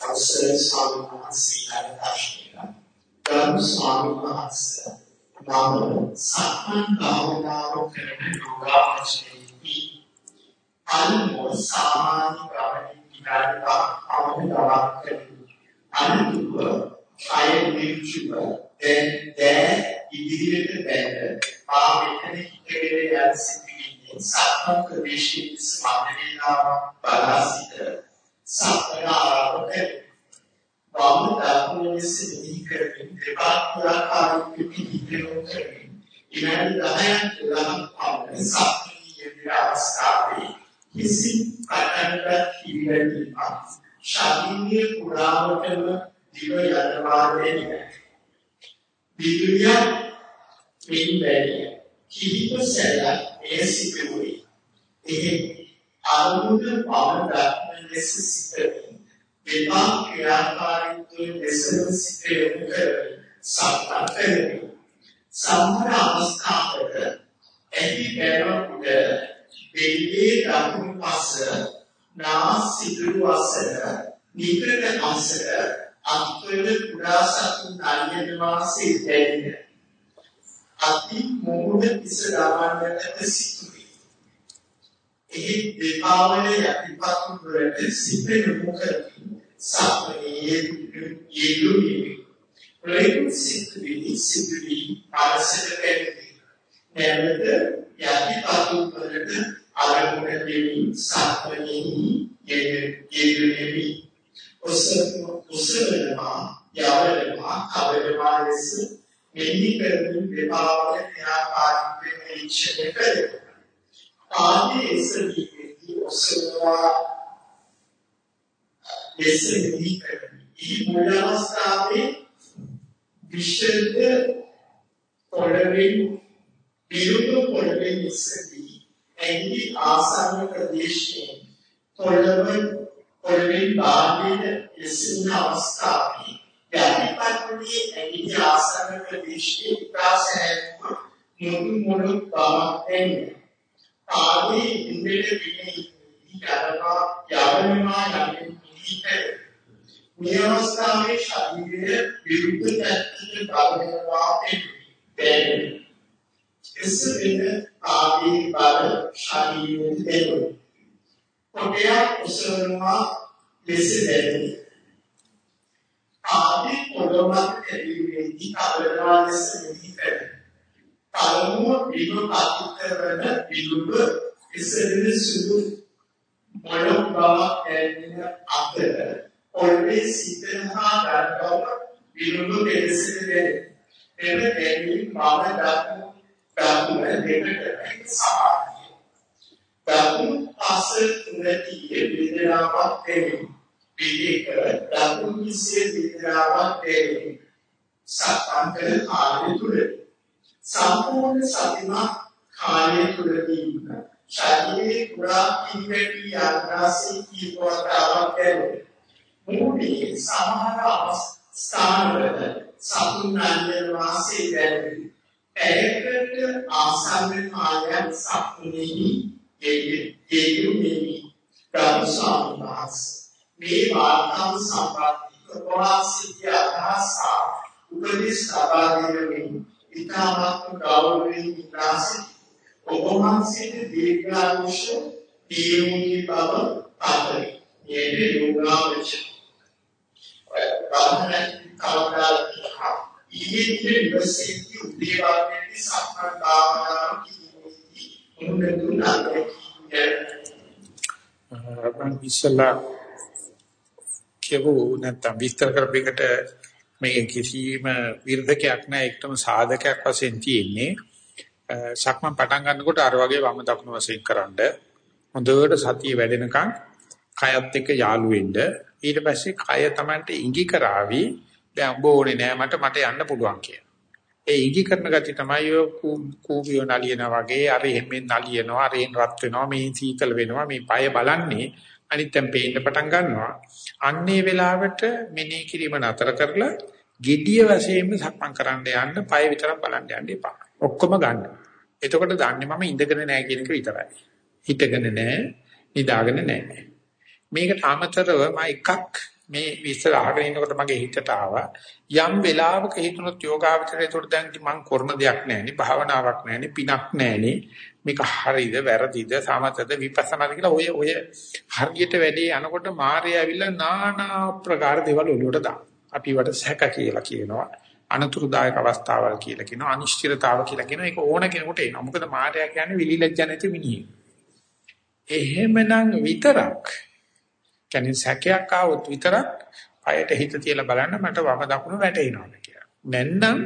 අවසර ස්වාමීන් වහන්සේලාට ප්‍රශ්නය. ගරු ස්වාමීන් වහන්සේ මම සක්මන් භාවනාව කරන යෝගාචරයේදී අනුමෝ සාමාන්‍ය ගමනින් විනාඩි 5ක් අවධානයක් කරමි. අනුතුව අය නිරුචුව දැන් දැන් ඉදිරියට බැල මා මෙතන හිතේ යන සිටින්නේ සක්මන් ප්‍රදේශයේ සමාධිනාව බලා සිට සම්පන්න ආරම්භ වම් දකුණු ලෙස මෙහි කරමින් දෙපා පුරාකාරී පිළිපිළිවෙල කරමින් ඉනාඩි 10ක් 12ක් පමණ සක්‍රීය අවස්ථාවේ කිසි කටකට ඉවිලීමක් ශාරීරික පුරාවටම දිව යනවා දෙන්නේ විදුලිය පින්බැරිය කිහිප සැරයක් එය සිදුවේ එහෙ අනුද පවන ලෙස සිටමින් විපාක ක්‍රියාකාරීත්වයේ ලෙසම සිටෙමු කරමින් සම්පන්න කරමින්. සම්මර අවස්ථාවක එහි බැලුව උඩ දෙවියේ දකුණු පස නාස් සිදුරු අසර නිකර අසර අත්වල කුඩා සතු නලියන වාසේ දැනෙන. අති මොහොත පිස ගමන්නට සිටු එහි දෙපාවලේ යටිපතුල් වලට සිපෙන මුඛකින් සම්මේ යෙදුනි ප්‍රේම සිතුවිලි සිතුවිලි පාසල පැමිණි. නැවත යටිපතු වලට අරමුණ දෙමින් සක්මණේහි යෙදෙමි. ඔසවනවා යවනවා කවරවා ලෙස මෙහි කරමින් දෙපාවල ක්‍රියාකාරීත්වය නිරීක්ෂණය කරනවා. ආදී එසවීමේදී ඔසවනවා එසවී කරමි. ಈ මුල අවස්ථාවේ විශේෂ පොළවේ විරුද්ධ පොළවේ ඉස්සදී ඇඟි ආසන්න ප්‍රදේශයේ පොළව පොළවේ බාහිර එසින අවස්ථාවේ යටිපතුලේ ඇඟි ආසන්න ප්‍රදේශයේ විකාශනය මුළු මුළු බාහිර ආදී ඉන්ද්‍රිය විනී කරනවා යවනවා යන්නේ මේ අවස්ථාවේ ශරීරය විරුද්ධ පැත්තට බලනවා දැනෙනවා. එසේම ආදී බල ශරීරයෙන් දැනෙනවා. පොටයක් උසවනවා ලෙස දැනෙනවා. ආදී පොළොමත් ඇතිවේදී කවරවා ලෙස මෙහි කරනවා. පළමුව විදුල අතිකරන විදුල ඉස්සෙල්ල සුදු මොළොක් බවක් ඇතිවෙන අතර ඔල්වේ සිතහා ගන්නව විරුදු කෙලෙසට දෙන්නේ. එම දෙන්නේ මම දක්න දක්න දෙකට සමානයි. දක්න පස තුනදී වේදනාවක් දෙන්නේ. විදේක දක්න කිසිය වේදනාවක් දෙන්නේ. සත්‍යංකල කාර්ය තුල සම්පූර්ණ සතිමත් කාර්ය තුලදී ශරීරේ පුරා පිළිවෙටි යාත්‍රාසී කීපවතාවක් ගැන මූලික සමහර ස්ථානවල සතුන්න්ගේ වාසය දැරි ඇයකට ආසන්න කාලයක් සක්ුණෙහි යෙදුණෙහි ප්‍රාසාවස් මේ වාර්තාව සම්බන්ධ ප්‍රවාසික අදහස උපදෙස් ලබා දෙමින් ඉතාමත් ගෞරවයෙන් ඉලාසි ඔබ වහන්සේට දීර්ඝායුෂ දීමුනි බව අතරේ මේ යෝගාවචර බාහන කවදාද ඊයේ ඉවසීති උදේවාදයේ සම්පන්න භාවනාව කිව්වොත් උන්නේ දුන්නාගේ මම ඉස්සලා කියවු නැත්නම් විස්තර කරපෙකට මේ කිසිම විරුද්ධකයක් නැහැ. ඒකටම සාධකයක් වශයෙන් තියෙන්නේ. සක්මන් පටන් ගන්නකොට අර වගේ වම දකුණු වශයෙන් කරන්ඩ හොඳට සතිය වැඩෙනකන් කයත් එක්ක යාළු වෙන්න. ඊට පස්සේ කය Tamante ඉඟි කරાવી දැන් උඹ ඕනේ නෑ මට මට යන්න පුළුවන් කියන. ඒ ඉඟි කරන gati තමයි කූපියෝ නලියනා වගේ අර එහෙමෙන් නලියනවා අරෙන් රත් වෙනවා මේ සීතල වෙනවා මේ පය බලන්නේ අනිත්යෙන් පේන්න පටන් ගන්නවා. අන්නේ වෙලාවට මෙනෙහි කිරීම නතර කරලා gediya වශයෙන්ම සක්මන් කරන්න යන්න පය විතරක් බලන්න යන්න එපා. ඔක්කොම ගන්න. එතකොට දන්නේ මම ඉඳගෙන නෑ කියන එක විතරයි. හිටගෙන නෑ, නිදාගෙන නෑ. මේකට අමතරව මම එකක් මේ විස්තර අහගෙන ඉන්නකොට මගේ හිතට ආවා යම් වෙලාවක හිතුනොත් යෝගාවචරය ඒකට දැන් මම කරන දෙයක් නැහැ භාවනාවක් නැහැ පිනක් නැහැ මේක හරිද වැරදිද සමතද විපස්සනාද කියලා ඔය ඔය හරියට වැඩි යනකොට මායя ඇවිල්ලා নানা ප්‍රකාර දේවල් ඔලුවට දාන. අපි වට සැක කියලා කියනවා. අනතුරුදායක අවස්ථාවල් කියලා කියනවා. අනිශ්චිතතාව කියලා කියනවා. ඒක ඕන කෙනෙකුට එනවා. මොකද මායя කියන්නේ විලිලජ්ජ නැති මිනිහෙක්. එහෙමනම් විතරක් කියන්නේ සැකයක් ආවොත් විතරක් අයට හිත තියලා බලන්න මට වම දකුණු වැටෙනවා කියලා. නැත්නම්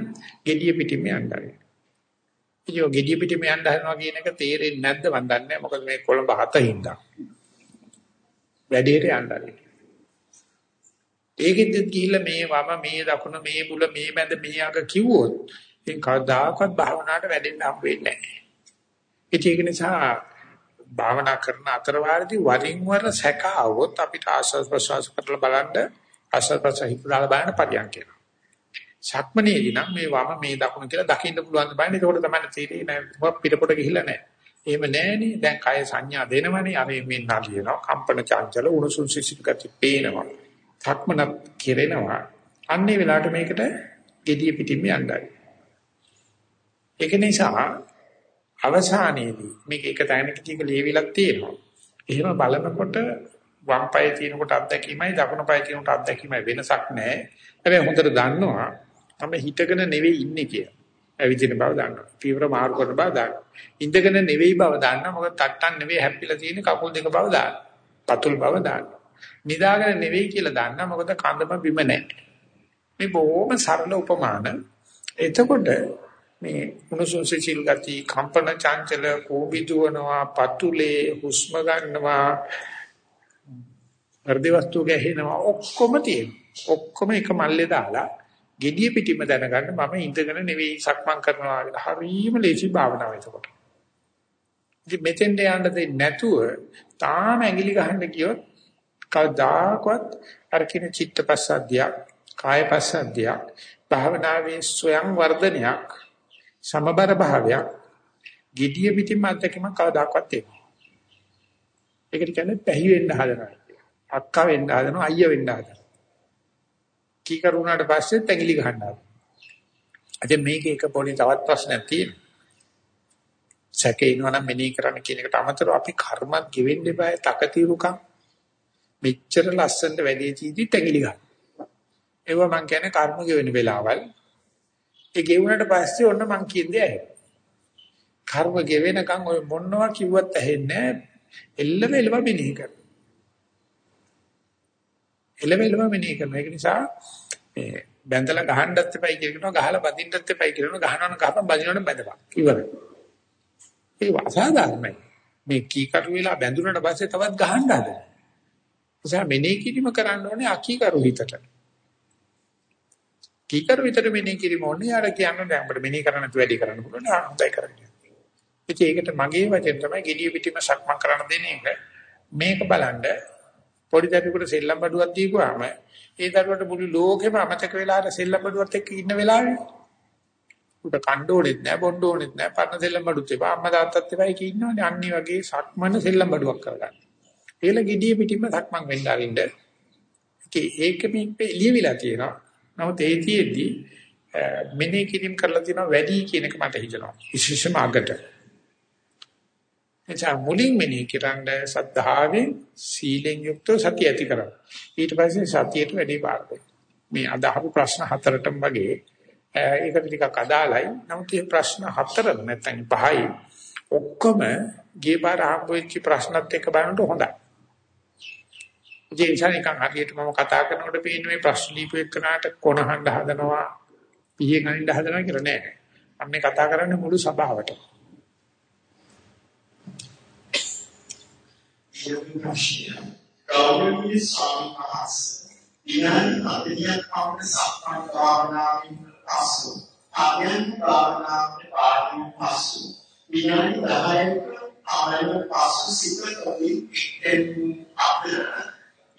gediya pitima යන්නයි. ඉතින් gediya pitima යන්න හදනවා කියන එක තේරෙන්නේ නැද්ද මන් දන්නේ නැහැ. මොකද මේ කොළඹ හත හින්දා. වැඩේට යන්නයි. ඒකෙද්දි ගිහිල්ලා මේ වම මේ දකුණ මේ මුල මේ මැද මේ අග කිව්වොත් ඉතින් කවදාකවත් භාවනාවට වැඩෙන්න හම්බ වෙන්නේ නැහැ. ඒක නිසා භාවනා කරන අතර වාරදී වරින් වර සැක આવොත් අපිට ආස්වාද ප්‍රසවාස කරලා බලන්න ආස්වාද ප්‍රසවාස හිතලා බලන්න පරියන් කියනවා. ශක්මනේදී නම් මේ වම මේ දකුණ කියලා දකින්න පුළුවන් ද බලන්න. ඒකෝට තමයි තේරෙන්නේ නෑ පිටපොට ගිහිල්ලා නෑ. එහෙම නෑනේ. දැන් කය සංඥා දෙනවනේ. අර මේ නලියනවා. කම්පන චංචල උණුසුම් සිසිල් ගති පේනවා. ශක්මනත් කෙරෙනවා. අන්නේ වෙලාවට මේකට gediya pitimme යන්නයි. ඒක නිසා අවසානයේදී මේක එක තැනකදී ලියවිලක් තියෙනවා. එහෙම බලනකොට වම් පායේ තියෙනකොට අත්දැකීමයි දකුණු පායේ තියෙනකොට අත්දැකීමයි වෙනසක් නැහැ. හැබැයි හොඳට දන්නවා මම හිතගෙන නෙවෙයි ඉන්නේ කියලා. ඇවිදින බව දන්නවා. පීවර මාරු කරන බව දන්නවා. ඉඳගෙන නෙවෙයි බව දන්නවා. මොකද තට්ටන් නෙවෙයි හැප්පිලා තියෙන කකුල් දෙක බව දන්නවා. පතුල් බව දන්නවා. නිදාගෙන නෙවෙයි කියලා දන්නා මොකද කඳම බිම නැහැ. මේ බොහොම සරල උපමාන. එතකොට මේ උණුසුම් සිසිල් ගති, කම්පන චංචල, කෝපි දුවනවා, පතුලේ හුස්ම ගන්නවා, හෘද වස්තු ගැහෙනවා ඔක්කොම තියෙනවා. ඔක්කොම එක මල්ලේ දාලා gediya pitima දැනගන්න මම ඉඳගෙන නෙවෙයි සක්මන් කරනවා කියලා. හරිම ලේසි භාවනාව එතකොට. ඉතින් මෙතෙන්ට යන්න දෙන්නේ නැතුව තාම ඇඟිලි ගහන්න ගියොත් කවදාකවත් අර කින චිත්තපස්සද්ධියක් කායපස්සද්ධියක් භාවනාවේ ස්වයං වර්ධනයක් සමබර භාවයක් gediya pitima අධ්‍යක්ෂම කවදාකවත් එන්නේ. ඒකට කියන්නේ පැහි වෙන්න හදනවා. අක්කා වෙන්න හදනවා අයියා වෙන්න හදනවා. කී කරුණාට පස්සේ තැඟිලි ගහනවා. අද මේක එක පොඩි තවත් ප්‍රශ්නයක් තියෙනවා. සැකේ ඉන්නවනම් මෙනෙහි කරන්න කියන එකට අමතරව අපි කර්මත් ගෙවෙන්න එපායි තකතිරුකම් මෙච්චර ලස්සනට වැඩි චීදි තැඟිලි ගන්න. ඒව මං කියන්නේ කර්ම ගෙවෙන වෙලාවල්. ඒ ගෙවුනට පස්සේ ඔන්න මං කියන්නේ ඇහැ. කර්ම ගෙවෙනකන් ඔය මොනවා කිව්වත් ඇහෙන්නේ නැහැ. එල්ලම එල්ලම මෙනෙහි කරනවා. එළවෙලම මෙනෙහි කරනවා. ඒක නිසා මේ බැඳලා ගහන්නත් එපයි කියනවා ගහලා බඳින්නත් එපයි කියනවා ගහනවනම් ගහපන් බඳිනවනම් බඳපන්. ඉවරයි. ඒක අසාධාරණයි. මේ කීකරු වෙලා බැඳුනට පස්සේ තවත් ගහන්න හදනවා. නිසා මෙනෙහි කිරීම කරන්න ඕනේ අකීකරු හිතට. කීකරු විතර මෙනෙහි කිරීම ඕනේ යාර කියන්නේ දැන් අපිට මෙනෙහි කරන්න තු වැඩි කරන්න පුළුවන්. ආ හොඳයි කරන්නේ. ඉතින් ඒකට මගේ වචෙන් තමයි gediya pitima සක්මන් කරන්න දෙන එක. මේක බලන්න පොඩි දරුවෙකුට සෙල්ලම් බඩුවක් දීපුවාම ඒ දරුවට මුළු ලෝකෙම අමතක වෙලා අර සෙල්ලම් බඩුවත් එක්ක ඉන්න වෙලාවේ උට කණ්ඩෝනෙත් නෑ බොණ්ඩෝනෙත් නෑ පරණ සෙල්ලම් බඩුත් එපා අම්මා තාත්තත් එපා ඒක ඉන්නවනේ අන්නේ වගේ සක්මන සෙල්ලම් බඩුවක් කරගන්න. ඒල gediye පිටින්ම සක්මන් වෙන්න අරින්න. ඒක මේක එළියවිලා තියෙනවා. නමුත් ඒ තියේදී මෙනේ කිරීම කරලා තියෙනවා වැඩි කියන එක මට හිතෙනවා. විශේෂම අගට. එචා මුලින් මෙනෙහි කරන්න සද්ධාවෙන් සීලෙන් යුක්තව සතිය ඇති කරගන්න. ඊට පස්සේ සතියට වැඩි පාරද. මේ අදහපු ප්‍රශ්න හතරටම වගේ ඒක ටිකක් අදාළයි. නමුත් මේ ප්‍රශ්න හතරම නැත්නම් පහයි ඔක්කොම ගිය පාර ආපුච්ච ප්‍රශ්නත් එක්ක බලනකොට හොඳයි. ඒ නිසා නිකන් හරියට මම කතා කරනකොට පේන්නේ මේ ප්‍රශ්න ලියපු එක්කනට කොනහඬ හදනවා, පිහින් අනින්න හදනවා කියලා නෑ. මම මේ කතා කරන්නේ මුළු සභාවටම. කියපු ප්‍රශ්නය. ගෞරවනීය ස්වාමීන් වහන්සේ විනාඩි 40ක් පමණ සක්මන් භාවනාවෙන් පසු ආයන භාවනාවට පාඩම් පසු විනාඩි 10ක ආයන පසු සිතකදී එන් අපල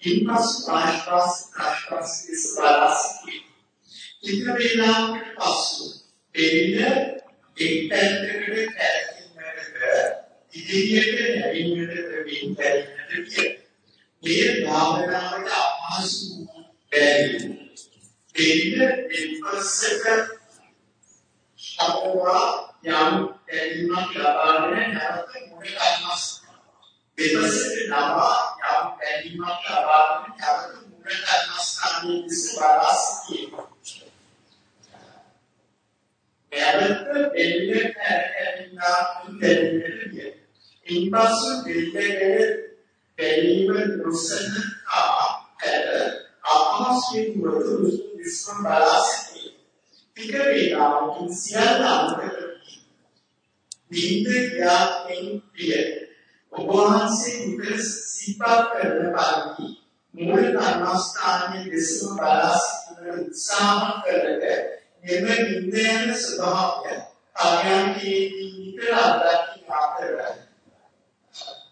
ඉන්පසු ආශ්වාස ප්‍රශ්වාස ඉස්සරහසි ටික වේලාවකට පසු දෙන්න එක්තැනකට පැකින්නකට ඉදිරියට නැගින්නට වෙමින් බැරිනට කිය. මේ භාවනාවට අපහසු බැරි. දෙන්න විපස්සක අපවා යම් දැනීමක් ලබාගෙන නැවත මුල කර්මස් විපස්සක නවා යම් දැනීමක් ලබාගෙන නැවත මුල කර්මස්ථානයේ විශ්වාස කියනවා. නැවත දෙන්න කැරකෙන්නා දෙන්නට ඉන්පසු දෙල්ලේ බැලීම නොසන ආකාර අපහසුයෙන් වතුරු විශ්වම් බලාසිතී ටික වේලාවකින් සියල්ල අමතක නිින්ද යාත්ෙන් පිය. ඔබ වහන්සේ නිතර සිපත් කරන පරිදි මූල කර්මස්ථානයේ විශ්වම් බලාසිතී උත්සාහ කරද මෙම නිින්ද යන ස්වභාවය ආයන්කේ නිතර අත්දැකීම් අතරයි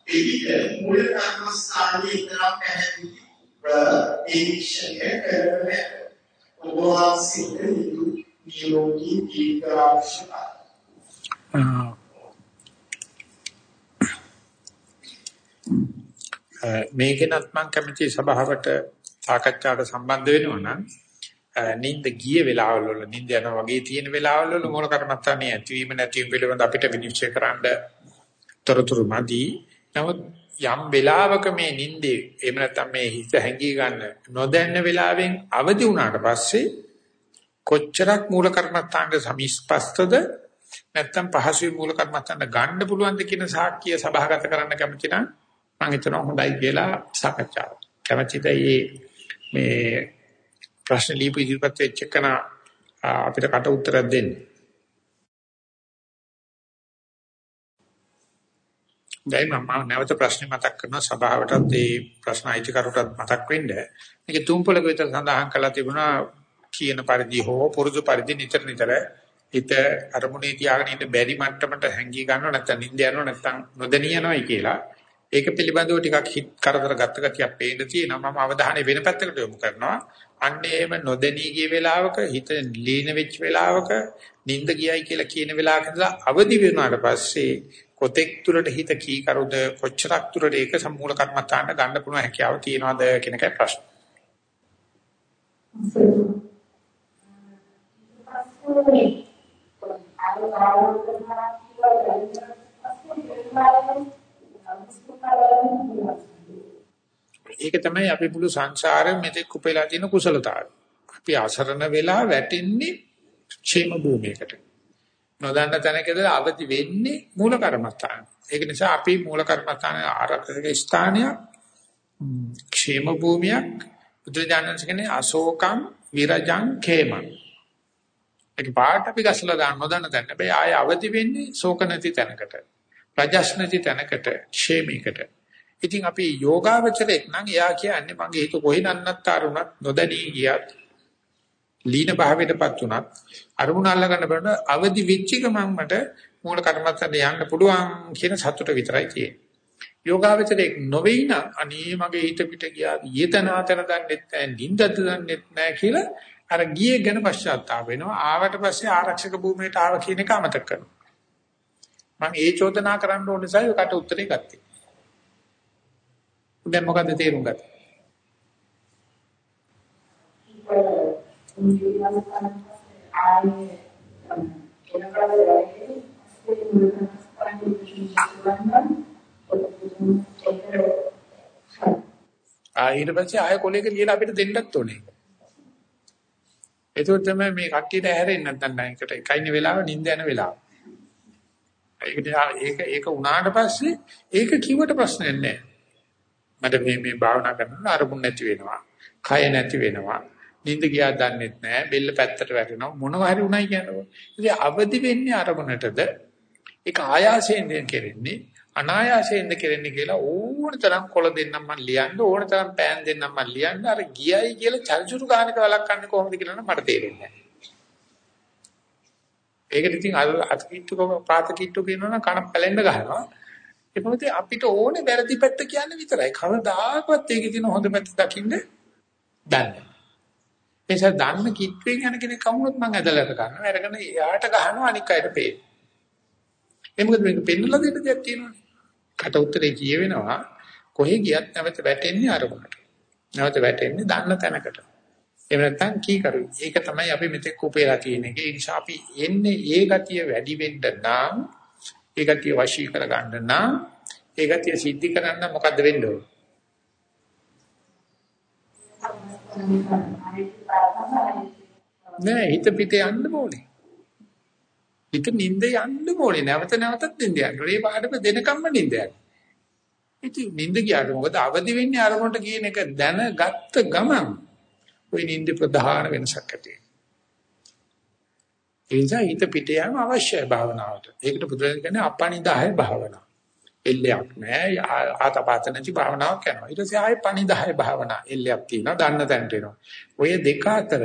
එවිට මූල කර්මස්ථානයේ ඉතරක් පැහැදිලි ප්‍රතික්ෂණය කරන ඔබ වහන්සේට නියෝගී දීර්ඝාෂය මේකෙනත් මම කැමති සභාවට සාකච්ඡාවට සම්බන්ධ වෙනවා නම් නිින්ද ගිය වෙලාවල් වල නිින්ද යනවා වගේ තියෙන වෙලාවල් වල මූල කර්මස්ථානයේ ඇතිවීම නැතිවීම පිළිබඳ අපිට විනිශ්චය කරන්න තොරතුරු මදි නමුත් යම් වෙලාවක මේ නිින්දේ එහෙම නැත්නම් මේ හිත හැංගී ගන්න නොදැන්න වෙලාවෙන් අවදි වුණාට පස්සේ කොච්චරක් මූල කර්මත්තාංග සමිස්පස්තද නැත්තම් පහසුවේ මූල කර්මත්තාංග ගන්න පුළුවන්ද කියන සාක්කිය සභාගත කරන්න කැමති නම් මම හිතනවා හොඳයි කියලා සාකච්ඡාවක්. කැමතියි මේ ප්‍රශ්න ලියපු ඉදිරිපත් වෙච්ච එකන අපිට කට උත්තරයක් දෙන්න. දැන් මම නැවත ප්‍රශ්න මතක් කරන සභාවටත් ඒ ප්‍රශ්න අයිතිකරුටත් මතක් වෙන්න. මේක තුම්පලක විතර සඳහන් කරලා තිබුණා කියන පරිදි හෝ පුරුදු පරිදි නිතර නිතර හිත අරමුණේ තියාගෙන ඉන්න බැරි මට්ටමට හැංගී ගන්නව නැත්නම් නිින්ද යනවා නැත්නම් නොදැනී යනවායි කියලා. ඒක පිළිබඳව ටිකක් හිත කරදර ගත්ත ගතියක් පේන්න තියෙනවා. මම අවධානය වෙන පැත්තකට යොමු කරනවා. අන්න එහෙම නොදැනී ගිය වෙලාවක හිත ලීන වෙච්ච වෙලාවක නිින්ද ගියයි කියලා කියන වෙලාවක ඉඳලා අවදි වෙනාට පස්සේ කොතෙක් තුරට හිත කී කරුද කොච්චරක් තුරට ඒක සම්මූල කර්මත්තාන්න ගන්න පුළුවන් හැකියාව තියනවාද කියන එකයි ප්‍රශ්නේ. ඒක තමයි අපි මුළු සංසාරෙම මෙතෙක් කුපෙලා තියෙන කුසලතාවය. අපි අසරණ වෙලා වැටෙන්නේ ക്ഷേම භූමියකට. නොදන්න තැනකද අවදි වෙන්නේ මූල කර්මස්ථාන. ඒක නිසා අපි මූල කර්මස්ථාන ආරක්ෂක ස්ථානයක් ക്ഷേම භූමියක් බුදුජානකනේ අශෝකම් විරජං ඛේමං. ඒක පාට අපි ගසලා දාන්න නොදන්න තැන. හැබැයි ආය අවදි වෙන්නේ ශෝක නැති තැනකට. රජස් නැති තැනකට, ക്ഷേමයකට. ඉතින් අපි යෝගාවචරයක් නම් එයා කියන්නේ මගේ හිත කොහෙ නන්නත්තර උනත් නොදැනී ගියත් ලීන භාවයටපත් උනත් අරමුණ අල්ල ගන්න බෑ අවදි වෙච්ච ගමන් මට මූල කර්මත්තට යන්න පුළුවන් කියන සතුට විතරයි තියෙන්නේ. යෝගාවචරයේ නොවේ නම් අනේ මගේ හිත පිට ගියා ඊතනාතන දන්නෙත් නැහැ නින්දත් දන්නෙත් නැහැ කියලා අර ගියේ ගැන පශ්චාත්තාප වෙනවා. ආවට පස්සේ ආරක්ෂක භූමියට ආව කියන එක අමතක කරනවා. මම ඒ චෝදනා කරන්න ඕන නිසා ඒකට උත්තරේ ගත්තේ. දැන් මොකද්ද තේරුම් ගත්තේ? ආයේ ආ ඊට පස්සේ ආය කොලේක ලියලා අපිට දෙන්නත් ඕනේ. ඒක තමයි මේ කට්ටියට ඇහැරෙන්නේ නැත්නම් ඒකට එකයින වෙලාව නිින්ද යන වෙලාව. ඒක ඒක ඒක උනාට පස්සේ ඒක කිව්වට ප්‍රශ්නයක් නැහැ. මට මේ මේ භාවනා කරනකොට අරමුණ නැති වෙනවා. කය නැති වෙනවා. නිින්ද ගියා දන්නෙත් නැහැ. බෙල්ල පැත්තට වැටෙනවා. මොනවා හරි උණයි කියනවා. ඉතින් අවදි වෙන්නේ අරමුණටද ඒක ආයාසයෙන් කෙරෙන්නේ අනායාසයෙන්ද කෙරෙන්නේ කියලා ඕන තරම් කොළ දෙන්නම් මම ලියන්න ඕන තරම් පෑන් දෙන්නම් මම ලියන්න අර ගියයි කියලා චරිචුරු ගානක වළක්වන්නේ කොහොමද කියලා නම් මට තේරෙන්නේ නැහැ. ඒකට ඉතින් අර අත්කිට්ටු පාත කිට්ටු කියනවනම් කන පැලෙන්න ගහනවා. ඒ මොකද අපිට ඕනේ වැරදි පැත්ත කියන්නේ විතරයි. කවදාකවත් ඒකේ තියෙන හොඳ පැත්ත දකින්න දන්නේ නිසා දන්න කිට්ටුවෙන් යන කෙනෙක් කවුරුත් මම ඇදලා ගන්නවා. අරගෙන එයාට ගහනවා අනික් අයට පේන. ඒ මොකද මේක පෙන්නලා දෙන්න දෙයක් තියෙනවනේ. කට උත්තරේ කියවෙනවා කොහෙ ගියත් නැවත වැටෙන්නේ අරමුණට. නැවත වැටෙන්නේ දන්න තැනකට. එහෙම නැත්නම් කී කරුයි. ඒක තමයි අපි මෙතෙක් උපේලා තියෙන එක. ඒ නිසා අපි එන්නේ ඒ ගතිය වැඩි වෙන්න නම් ඒ ගතිය වශී කර ගන්න නම් ඒ ගතිය සිද්ධි කරන්න මොකද්ද වෙන්න ඕන? නෑ හිත පිට යන්න ඕනේ. හිත නිින්ද යන්න ඕනේ. නැවත නැවතත් නිින්ද යන්න. ඒ පාඩම දෙනකම්ම නිින්ද යන්න. ඉතින් නිින්ද ගියාට මොකද අවදි වෙන්නේ අරමුණට කියන එක දැනගත්ත ගමන් ওই නිින්ද ප්‍රධාන වෙනසක් ඇති වෙනවා. ඒ නිසා හිත පිට යාම අවශ්‍යයි භාවනාවට. ඒකට බුදුරජාණන් කියන්නේ අපනිදාය භාවනාව. එල්ලයක් නැහැ ආතපත නැති භාවනාවක් කරනවා. ඊට පස්සේ ආයේ පනිදාය භාවනාව. එල්ලයක් තියෙනවා දන්න තැනට එනවා. ඔය දෙක අතර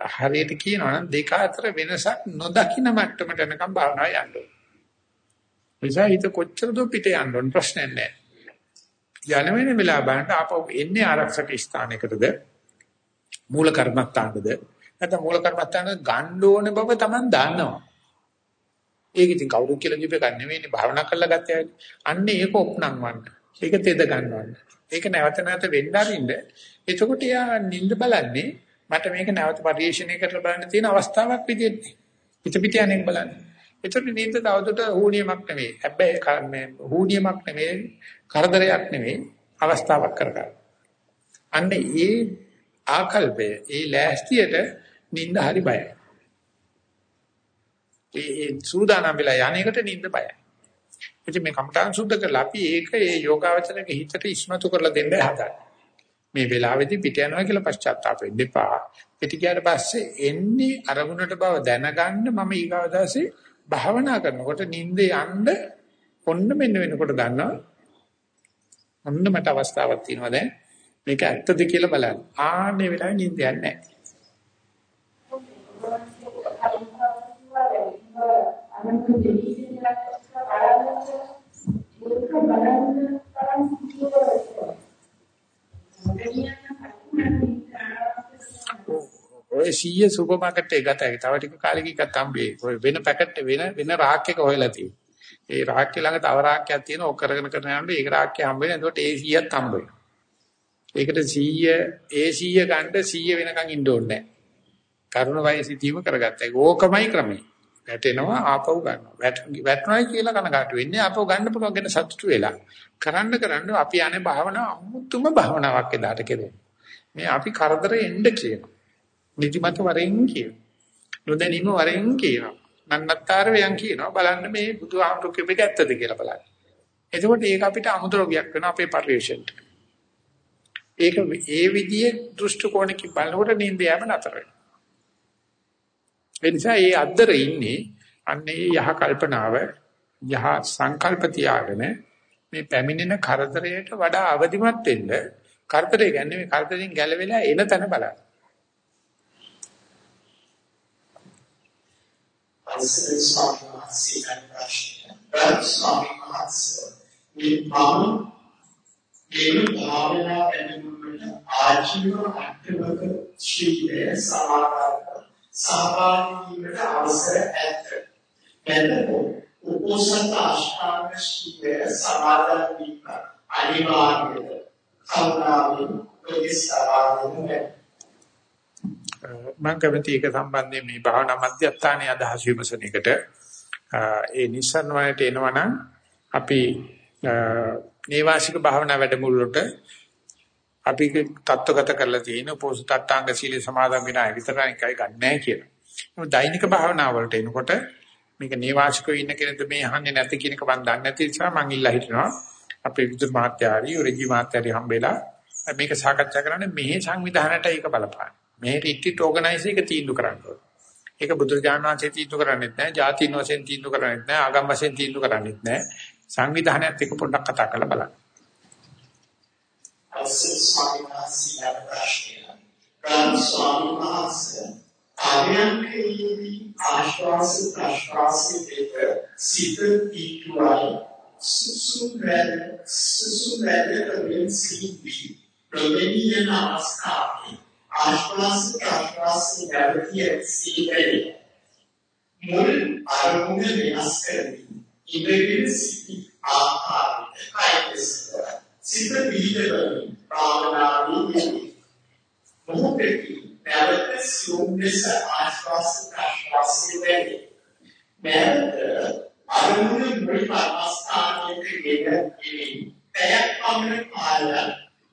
හරියට කියනවා නම් දෙක අතර වෙනසක් නොදකින මට්ටමට යනකම් භාවනාව යන්න ඕනේ. නිසා හිත කොච්චර දෝ පිට යන්න ඕන ප්‍රශ්නයක් නැහැ. යන වෙන වෙලාව බලන්න ආපහු එන්නේ ආරක්ෂක ස්ථානයකටද මූල කර්මස්ථානද නැත්නම් මූල කර්මස්ථාන ගන්න ඕනේ බව Taman දන්නවා. ඒක ඉතින් කවුරු කියලා කිව්ව එකක් නෙවෙයිනේ භාවනා කරලා ගත්තේ. අන්නේ ඒක ඔප්නම් වන්න. ඒක තෙද ගන්නවන්න. ඒක නැවත නැවත වෙන්න අරින්න. එතකොට යා නිින්ද බලන්නේ මට මේක නැවත පරිශීලනය කරලා බලන්න තියෙන අවස්ථාවක් විදිහට. පිට පිට යන්නේ බලන්න. ඒතර නිින්ද තවදුරට හුනියමක් නෙවෙයි. හැබැයි මේ හුනියමක් නෙවෙයි, කරදරයක් නෙවෙයි, අවස්ථාවක් කරගන්න. අන්න ඒ ආකල්පය, ඒ ලෑස්තියට නිින්ද හරි බයයි. ඒ සූදානම් වෙලා යන්නේකට නිින්ද බයයි. ඉතින් මේ කමඨාන් සුද්ධ කරලා අපි ඒක ඒ යෝගාවචරයේ හිතට ඉස්මතු කරලා දෙන්න හදන්නේ. මේ වෙලාවේදී පිට යනවා කියලා පශ්චාත්තාප වෙන්න එපා. පිට ගියාට පස්සේ එන්නේ අරමුණට බව දැනගන්න මම ඊගාවදාසේ භාවනා කරනකොට නිින්ද යන්න ඔන්න මෙන්න වෙනකොට දන්නවා. ඔන්න මට අවස්ථාවක් තියෙනවා දැන් මේක ඇත්තද කියලා බලන්න. ආන්නේ වෙලාවේ නිින්ද යන්නේ නැහැ. අනන්ත දෙවියන් ඒක බලන්න තරම් ඔය 100 සුපර් මාකට් එක ගතයි. තව ටික කාලෙකින් ගත්ත හම්බේ. ඔය වෙන පැකට් වෙන වෙන රාක් එක හොයලා තියෙනවා. ඒ රාක්කේ ළඟ තව රාක්කයක් තියෙනවා. ඔක් කරගෙන කරගෙන යනකොට ඒක රාක්කේ හම්බ වෙන. එතකොට ඒ 100ක් හම්බ වෙනවා. ඒකට 100 ඒ 100 ගන්න 100 වෙනකන් ඉන්න ඕනේ නැහැ. කරුණ වයසී තීම කරගත්තා. ඕකමයි ක්‍රමය. වැටෙනවා ආපහු ගන්නවා. වැටුණායි කියලා කනගාටු වෙන්නේ ආපහු ගන්න පුළුවන් ගැන සතුටු වෙලා. කරන්න කරන්න අපි යන්නේ භාවනාව අමුතුම භාවනාවක් එදාට කෙරේ. මේ අපි කරදරේ එන්න කියනවා. නිදිමත වරෙන් කියනවා. නොදැනීම වරෙන් කියනවා. නන්නත්තර වයන් කියනවා. බලන්න මේ බුදුහාමුදුරු කිව්වෙක ඇත්තද කියලා බලන්න. එතකොට ඒක අපිට අමුද්‍රව්‍යයක් වෙනවා අපේ පරිශ්‍රයට. ඒක ඒ විදිහේ දෘෂ්ටි කෝණකින් බලනකොට නිින්ද යෑම නතර වෙනවා. ඒ නිසා මේ අද්දර ඉන්නේ අන්නේ යහ කල්පනාව යහ සංකල්ප තියාගෙන මේ පැමිණෙන කරදරයට වඩා අවදිමත් වෙන්න කරදරේ ගන්න මේ කරදරෙන් ගැලවෙලා එන තැන බලන්න. අවසරයි ස්වාමීන් වහන්සේ ප්‍රශ්න. ස්වාමීන් වහන්සේ මේ මම මේ භාවනා වැඩමුළුවට ආජීව අටවක ශ්‍රීය සමාදාන සහභාගී වීමට අවසර ඇත. එතකොට උපෝසත අෂ්ටාංග ශීලය සමාදන් වීම අනිවාර්යද? කවදාවෙන් ප්‍රතිස්ථාපනය මම කැමති එක සම්බන්ධයෙන් මේ භාවනා මධ්‍යස්ථානයේ අදහස් විමසන එකට ඒ නිසන් වලට එනවනම් අපි නේවාසික භාවනා වැඩමුළුවට අපි තත්ත්වගත කරලා තියෙන පොසුතට්ටාංග සීල සමාදන් වෙන අය විතරයි එකයි ගන්නෑ කියලා. මොකද දෛනික භාවනාව වලට එනකොට මේක නේවාසිකව ඉන්න කෙනෙක්ද මේ අහන්නේ නැති කියන එක මම දන්නේ නැති නිසා මම ඉල්ලා හිටිනවා. අපේ විදුර මාත්‍යාරි, රජි මාත්‍යාරි හම්බෙලා මේක සාකච්ඡා කරන්නේ මෙහි සංවිධානයට ඒක බලපාන. මේ රිට්‍රීට් ඕගනයිස් එක තීන්දුව කරන්න ඕනේ. ඒක බුදුරජාණන් වහන්සේ තීන්දුව කරන්නේත් නැහැ, ජාතීන් වශයෙන් තීන්දුව කරන්නේත් නැහැ, ආගම් වශයෙන් තීන්දුව කරන්නේත් නැහැ. සංවිධානයත් එක්ක පොඩ්ඩක් කතා කරලා බලන්න. අවසර ස්වාමීන් වහන්සේ ප්‍රශ්නය. ගාම ස්වාමීන් වහන්සේ ආර්යංකේදී ආශ්වාස ප්‍රශ්වාස දෙක සිත පිටුවයි. සුසුමැද සුසුමැද කමින් සිටි ප්‍රවේණියන අවස්ථාවේ ආශ්වාස ප්‍රශ්වාස ගැවතිය සිටේ මුල් අරමුණ වෙනස් කරමින් ඉබේගෙන සිටි ආකාරයට කයිස් සිත පිළිදෙමින් භාවනාවේ යෙදී. මොහොතේ නැවත සියුම් ලෙස ආශ්වාස ප්‍රශ්වාසයේ වැඩි. නැවත අරමුණ මුල් අවස්ථාවක ගෙන ඉනි. පැයක් පමණ කාල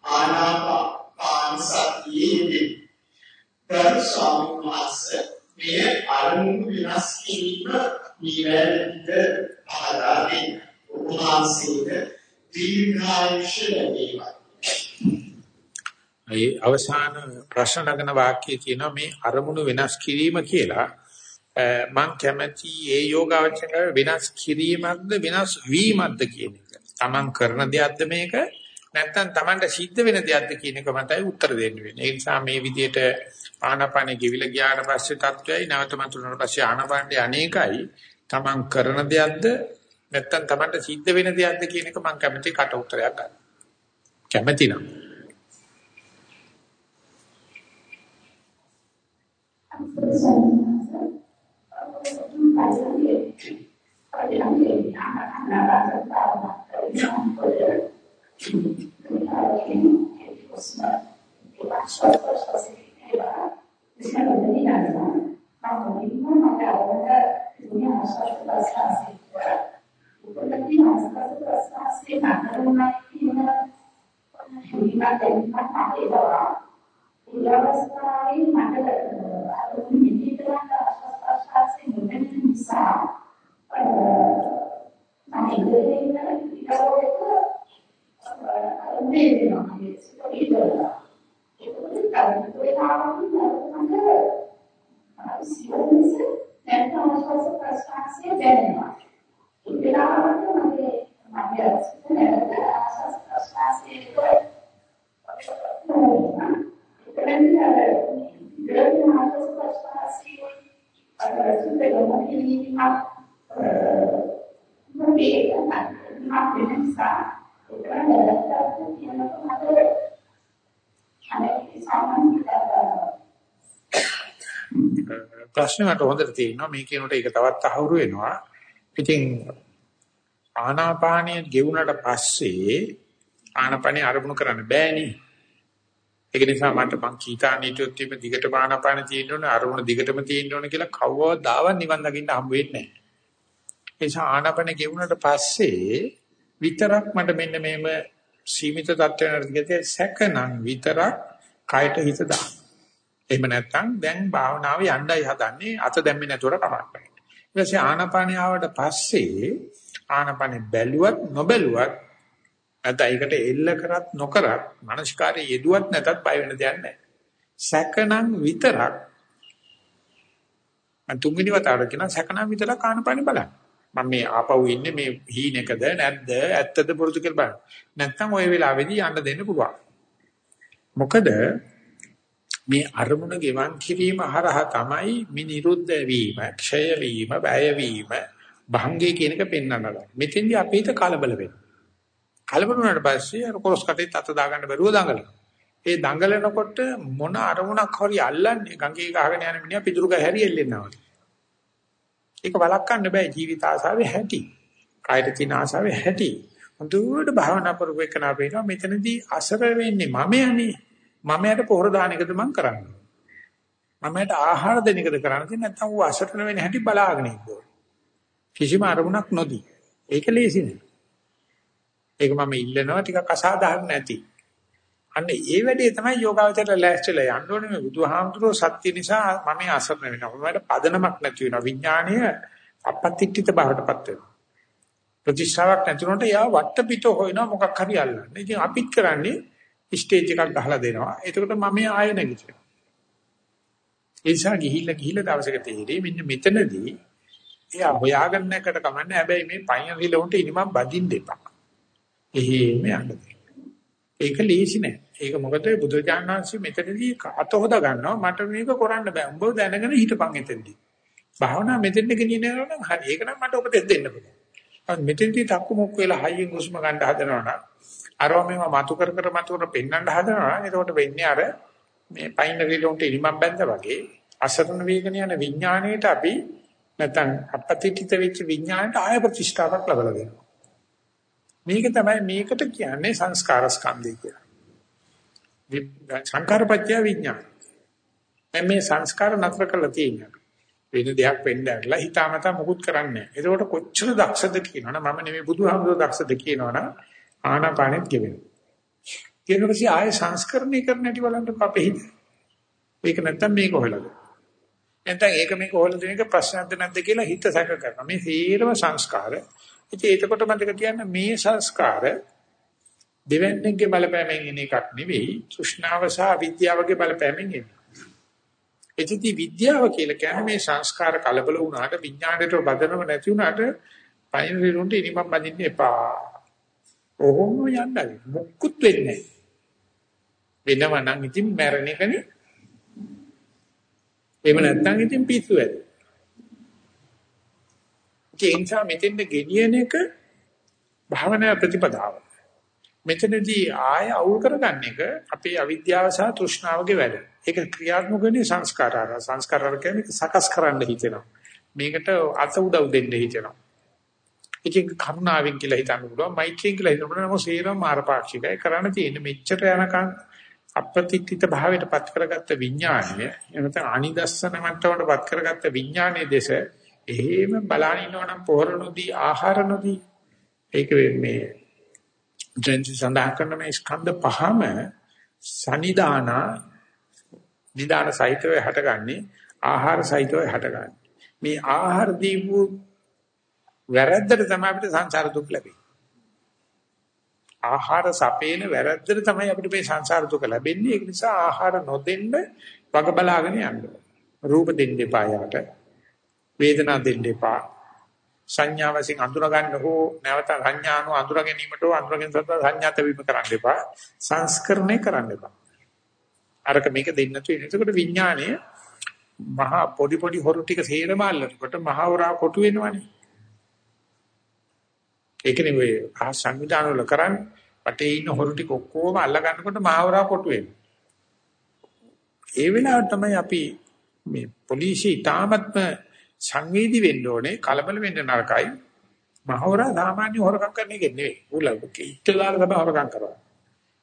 ආනාපාන සතියේදී දරු ස්වාමීන් වහන්සේ මේ අරමුණු විනාශ කිරීම නිවැරදිද පහදා දෙන්න. උපවාසයේ දීර්ඝායුෂ ලැබේවා. ඒ අවසාන ප්‍රශ්න නගන වාක්‍යයේ තියෙනවා මේ අරමුණු වෙනස් කිරීම කියලා. මම කැමැති ඒ යෝගාවචක වෙනස් කිරීමක්ද වෙනස් වීමක්ද කියන එක. Taman කරන දෙයක්ද මේක නැත්නම් Tamanට සිද්ධ වෙන දෙයක්ද කියන එක මතයි උත්තර දෙන්න වෙන්නේ. ඒ නිසා මේ විදිහට ආනාපානෙ කිවිල ගියාට පස්සේ තත්වයයි නැවත මතුනට පස්සේ ආනාපානේ අනේකයි Taman කරන දෙයක්ද නැත්තම් Tamanට සිද්ධ වෙන දෙයක්ද කියන එක මම කැමති කට උත්තරයක් ගන්න. කැමති නම්. Thank you. උපදින ආස්වාද ප්‍රස්වාසයේ මනරණක් කියන හිමීමක් දැනීමක් ඇතිවෙනවා. ඒ අවස්ථාවේ මට අරමුණ මෙහි කරන ආස්වාස්වාසයේ මුදෙන නිසා මම ඉඳගෙන ඉන්න ඉතාලෝක අරමුණේ වෙනවා. ඒක පොඩි කරන්නේ වෙලාවක් නේද? සියොන්ස් දැන් ආස්වාද ප්‍රස්වාසයේ දැනෙනවා. ඒක නේද කියනකොට අනේ සාමාන්‍යයෙන් ප්‍රශ්නේ මට හොඳට තේරෙනවා මේ කියනකොට ඒක තවත් අහුරු වෙනවා. ඉතින් ආනාපානිය ගෙවුනට පස්සේ ආනාපානිය අරමුණු කරන්න බෑනේ. ඒක නිසා මට මං කීතානීටියොත් තිබ්බ දිගට ආනාපාන තියෙන්න ඕනේ අරමුණ දිගටම තියෙන්න ඕනේ කියලා කවදාවත් නිවන් දකින්න හම්බ වෙන්නේ නැහැ. ඒ නිසා ආනාපාන ගෙවුනට පස්සේ විතරක් මට මෙන්න මේම සීමිත තත්ත්වයකට සැකනම් විතරක් කයට හිත දාන්න. එහෙම නැත්නම් දැන් භාවනාව යණ්ඩයි හදන්නේ අත දැම්මේ නැතුවට කමක් නැහැ. ඊට පස්සේ ආනාපානිය ආවට පස්සේ ආනාපානෙ බැලුවත් නොබැලුවත් නැත්නම් ඒකට එල්ල කරත් නොකරත් මානසිකාරය යෙදුවත් නැතත් බය වෙන දෙයක් නැහැ. සැකනම් විතරක් මම තුන්වෙනි වතාවට කියන සැකනම් විතරක් ආනාපානෙ බලන්න. මම මේ ආපහු ඉන්නේ මේ හීනෙකද නැද්ද ඇත්තද පුරුදු කියලා බලන්න. නැත්නම් ওই වෙලාවේදී යන්න දෙන්න පුළුවන්. මොකද මේ අරමුණ ගෙවන් කිරීම හරහා තමයි මේ නිරුද්ධ වීම, ක්ෂය වීම, වැය වීම, භංගේ කියන එක පෙන්වනවා. මෙතෙන්දී අපි හිත කලබල වෙනවා. කලබල වුණාට පස්සේ අර කොරස් කටේ තත දාගන්න බැරුව දඟලනවා. ඒ දඟලනකොට මොන අරමුණක් හරි අල්ලන්නේ ගංගේ ගහගෙන යන මිනිහා පිටුරු ගහ හැරියෙල්ලෙනවා. ඒක වළක්වන්න බෑ ජීවිත ආසාවේ හැටි. කායයට තියෙන ආසාවේ හැටි. හොඳට භාවනා කරුවෙකනා වෙනවා මෙතනදී අසර වෙන්නේ මම යන්නේ මමයට පොහොර දාන එකද මම කරන්නේ. මමයට ආහාර දෙන එකද කරන්නේ නැත්නම් ඌ අසරණ වෙන හැටි බලාගෙන ඉන්නවා. කිසිම අරමුණක් නොදී. ඒක ලේසි නෑ. ඒක මම ඉල්ලනවා ටිකක් අසාධාරණ නැති. අන්න ඒ වැඩේ තමයි යෝගාවචරයට ලෑස්තිලා යන්න ඕනේ මේ බුදුහාමුදුරුවෝ සත්‍ය නිසා මම අසරණ වෙනවා. මමයට පදනමක් නැති වෙනවා. විඥාණය අපත්‍ත්‍ිත බවටපත් වෙනවා. ප්‍රතිශාවක් නැතුනට යා වට පිට හොයනවා මොකක් හරි අල්ලන්න. ඉතින් අපිත් කරන්නේ ස්ටේජ් එකක් ගහලා දෙනවා. එතකොට මම ආය නැගිටිනවා. ඒ නිසා ගිහිල්ලා ගිහිල්ලා දවසක තේරෙයි මෙන්න මෙතනදී එයා හොයාගන්න එකට කමන්නේ හැබැයි මේ පයින් රිලොන්ට ඉනිමම් බදින්න එපා. එහෙම යන්න ඒක ලීසි නෑ. ඒක මොකද බුදුජානනාංශي මෙතනදී අත හොදා ගන්නවා මට මේක කරන්න බෑ. උඹ දැනගෙන හිටපන් එතෙන්දී. භාවනා මෙතෙන්ද ගෙනියනවා නම් හරි. ඒක නම් මට උපදෙස් දෙන්න පුළුවන්. මෙතෙන්දී තක්කු මොක් වෙලා හයියෙන් හුස්ම ගන්න හදනවා නම් අරව මේව මතු කර කර මතු කර පෙන්වන්න හදනවා. එතකොට වෙන්නේ අර මේ පයින් රිලොන්ට ඉනිමම් බැඳ වගේ අසරණ වේගන යන විඥාණයට අපි නැත්නම් අපපතිතිත වෙච්ච විඥාණයට ආය ප්‍රතිෂ්ඨාවක් ලබලා දෙනවා. මේක තමයි මේකට කියන්නේ සංස්කාර ස්කන්ධය කියලා. සංකාරපත්‍ය විඥාන. මේ සංස්කාර නතර කරලා තියෙනවා. වෙන දෙයක් වෙන්න ඇරලා හිතාමතා මුකුත් කරන්නේ නැහැ. ඒකෝට කොච්චර දක්ෂද කියනවනම් මම නෙමෙයි බුදුහාමුදුරුවෝ දක්ෂද කියනවනම් ආනාපානෙත් ගෙවෙනවා. ඊට පස්සේ ආය සංස්කරණය කරන්න ඇති බලන්න අපේ හිත. ඒක නැත්තම් මේක හොයලාද? නැත්නම් ඒක මේක හොයලා දෙන එක ප්‍රශ්නක්ද නැද්ද කියලා හිත සැක කරනවා. මේ සීරම සංස්කාර. ඉතින් ඒකකොට මතක තියන්න මේ සංස්කාර දෙවන්නේගේ බලපෑමෙන් එන එකක් නෙවෙයි, සුෂ්ණාව සහ විද්‍යාවගේ බලපෑමෙන් එන්නේ. එතිති විද්‍යාව කියලා කියන්නේ මේ සංස්කාර කලබල වුණාට විඥාණයට බදනව නැති වුණාට පයින් රිරුන්ට ඉනිමම් බඳින්න එපා. ඔහොම යන්නයි. මුක්කුත් වෙන්නේ නැහැ. වෙනව නම් ඉතින් මැරෙන එකනේ. එහෙම නැත්නම් ඉතින් පිස්සු වැඩි. ඒ නිසා මෙතෙන්ද ගෙනියන එක භාවනා ප්‍රතිපදාව. මෙතනදී ආය අවුල් කරගන්න එක අපේ අවිද්‍යාව සහ තෘෂ්ණාවගේ වැඩ. ඒක ක්‍රියාත්මක වෙන්නේ සංස්කාරාර. සංස්කාරාර කියන්නේ සකස් කරන්න හිතෙනවා. මේකට අත උදව් දෙන්න හිතෙනවා. ඉතින් කරුණාවෙන් කියලා හිතන්න පුළුවන් මෛත්‍රියෙන් කියලා හිතන්න පුළුවන්. නමුත් සේරම මාරපාක්ෂිකයි. කරන්න තියෙන්නේ මෙච්චර යනකම් අප්‍රතිත්ථිත භාවයට පත් කරගත්ත විඥාණය එනත අනිදස්සන මට්ටමට පත් කරගත්ත විඥානයේ දේශ එහෙම බලන ඉන්නවනම් පොහොර නොදී ආහාර නොදී. ඒක මේ ජෙන්සි සඳහන් කරන මේ ස්කන්ධ පහම සනිදාන නිදාන සහිතව හටගන්නේ ආහාර සහිතව හටගන්නේ. මේ ආහාර දීපු වැරද්දට තමයි අපිට සංසාර දුක් ලැබෙන්නේ. ආහාර සපේන වැරද්දට තමයි අපිට මේ සංසාර දුක ලැබෙන්නේ. ඒක නිසා ආහාර නොදෙන්න වග බලාගෙන යන්න. රූප දෙන්න එපා යාට. වේදනා දෙන්න එපා. සංඥා වශයෙන් අඳුර ගන්න හෝ නැවත සංඥානු අඳුර ගැනීමට හෝ අඳුරගෙන සත්‍ය සංඥාත වීම කරන්න එපා. සංස්කරණය කරන්න එපා. අරක මේක දෙන්න තු එනකොට විඥාණය මහා පොඩි පොඩි හොරු ටික සේරම අල්ලනකොට මහා වරා කොටු වෙනවනේ. ඒකනේ ඔය ආ සංවිධාන වල කරන්නේ වටේ ඉන්න හොරු ටික ඔක්කොම අල්ල ගන්නකොට මහා වරා කොටු වෙනවා. ඒ වෙලාවට තමයි අපි මේ පොලිසිය ඊටාත්ම සංවේදී වෙන්න ඕනේ කලබල වෙන්න නරකයි. මහවරා සාමාන්‍ය හොරකම් කරන එක නෙවෙයි. උලක ඉත්තලාල තමයි හොරකම් කරනවා.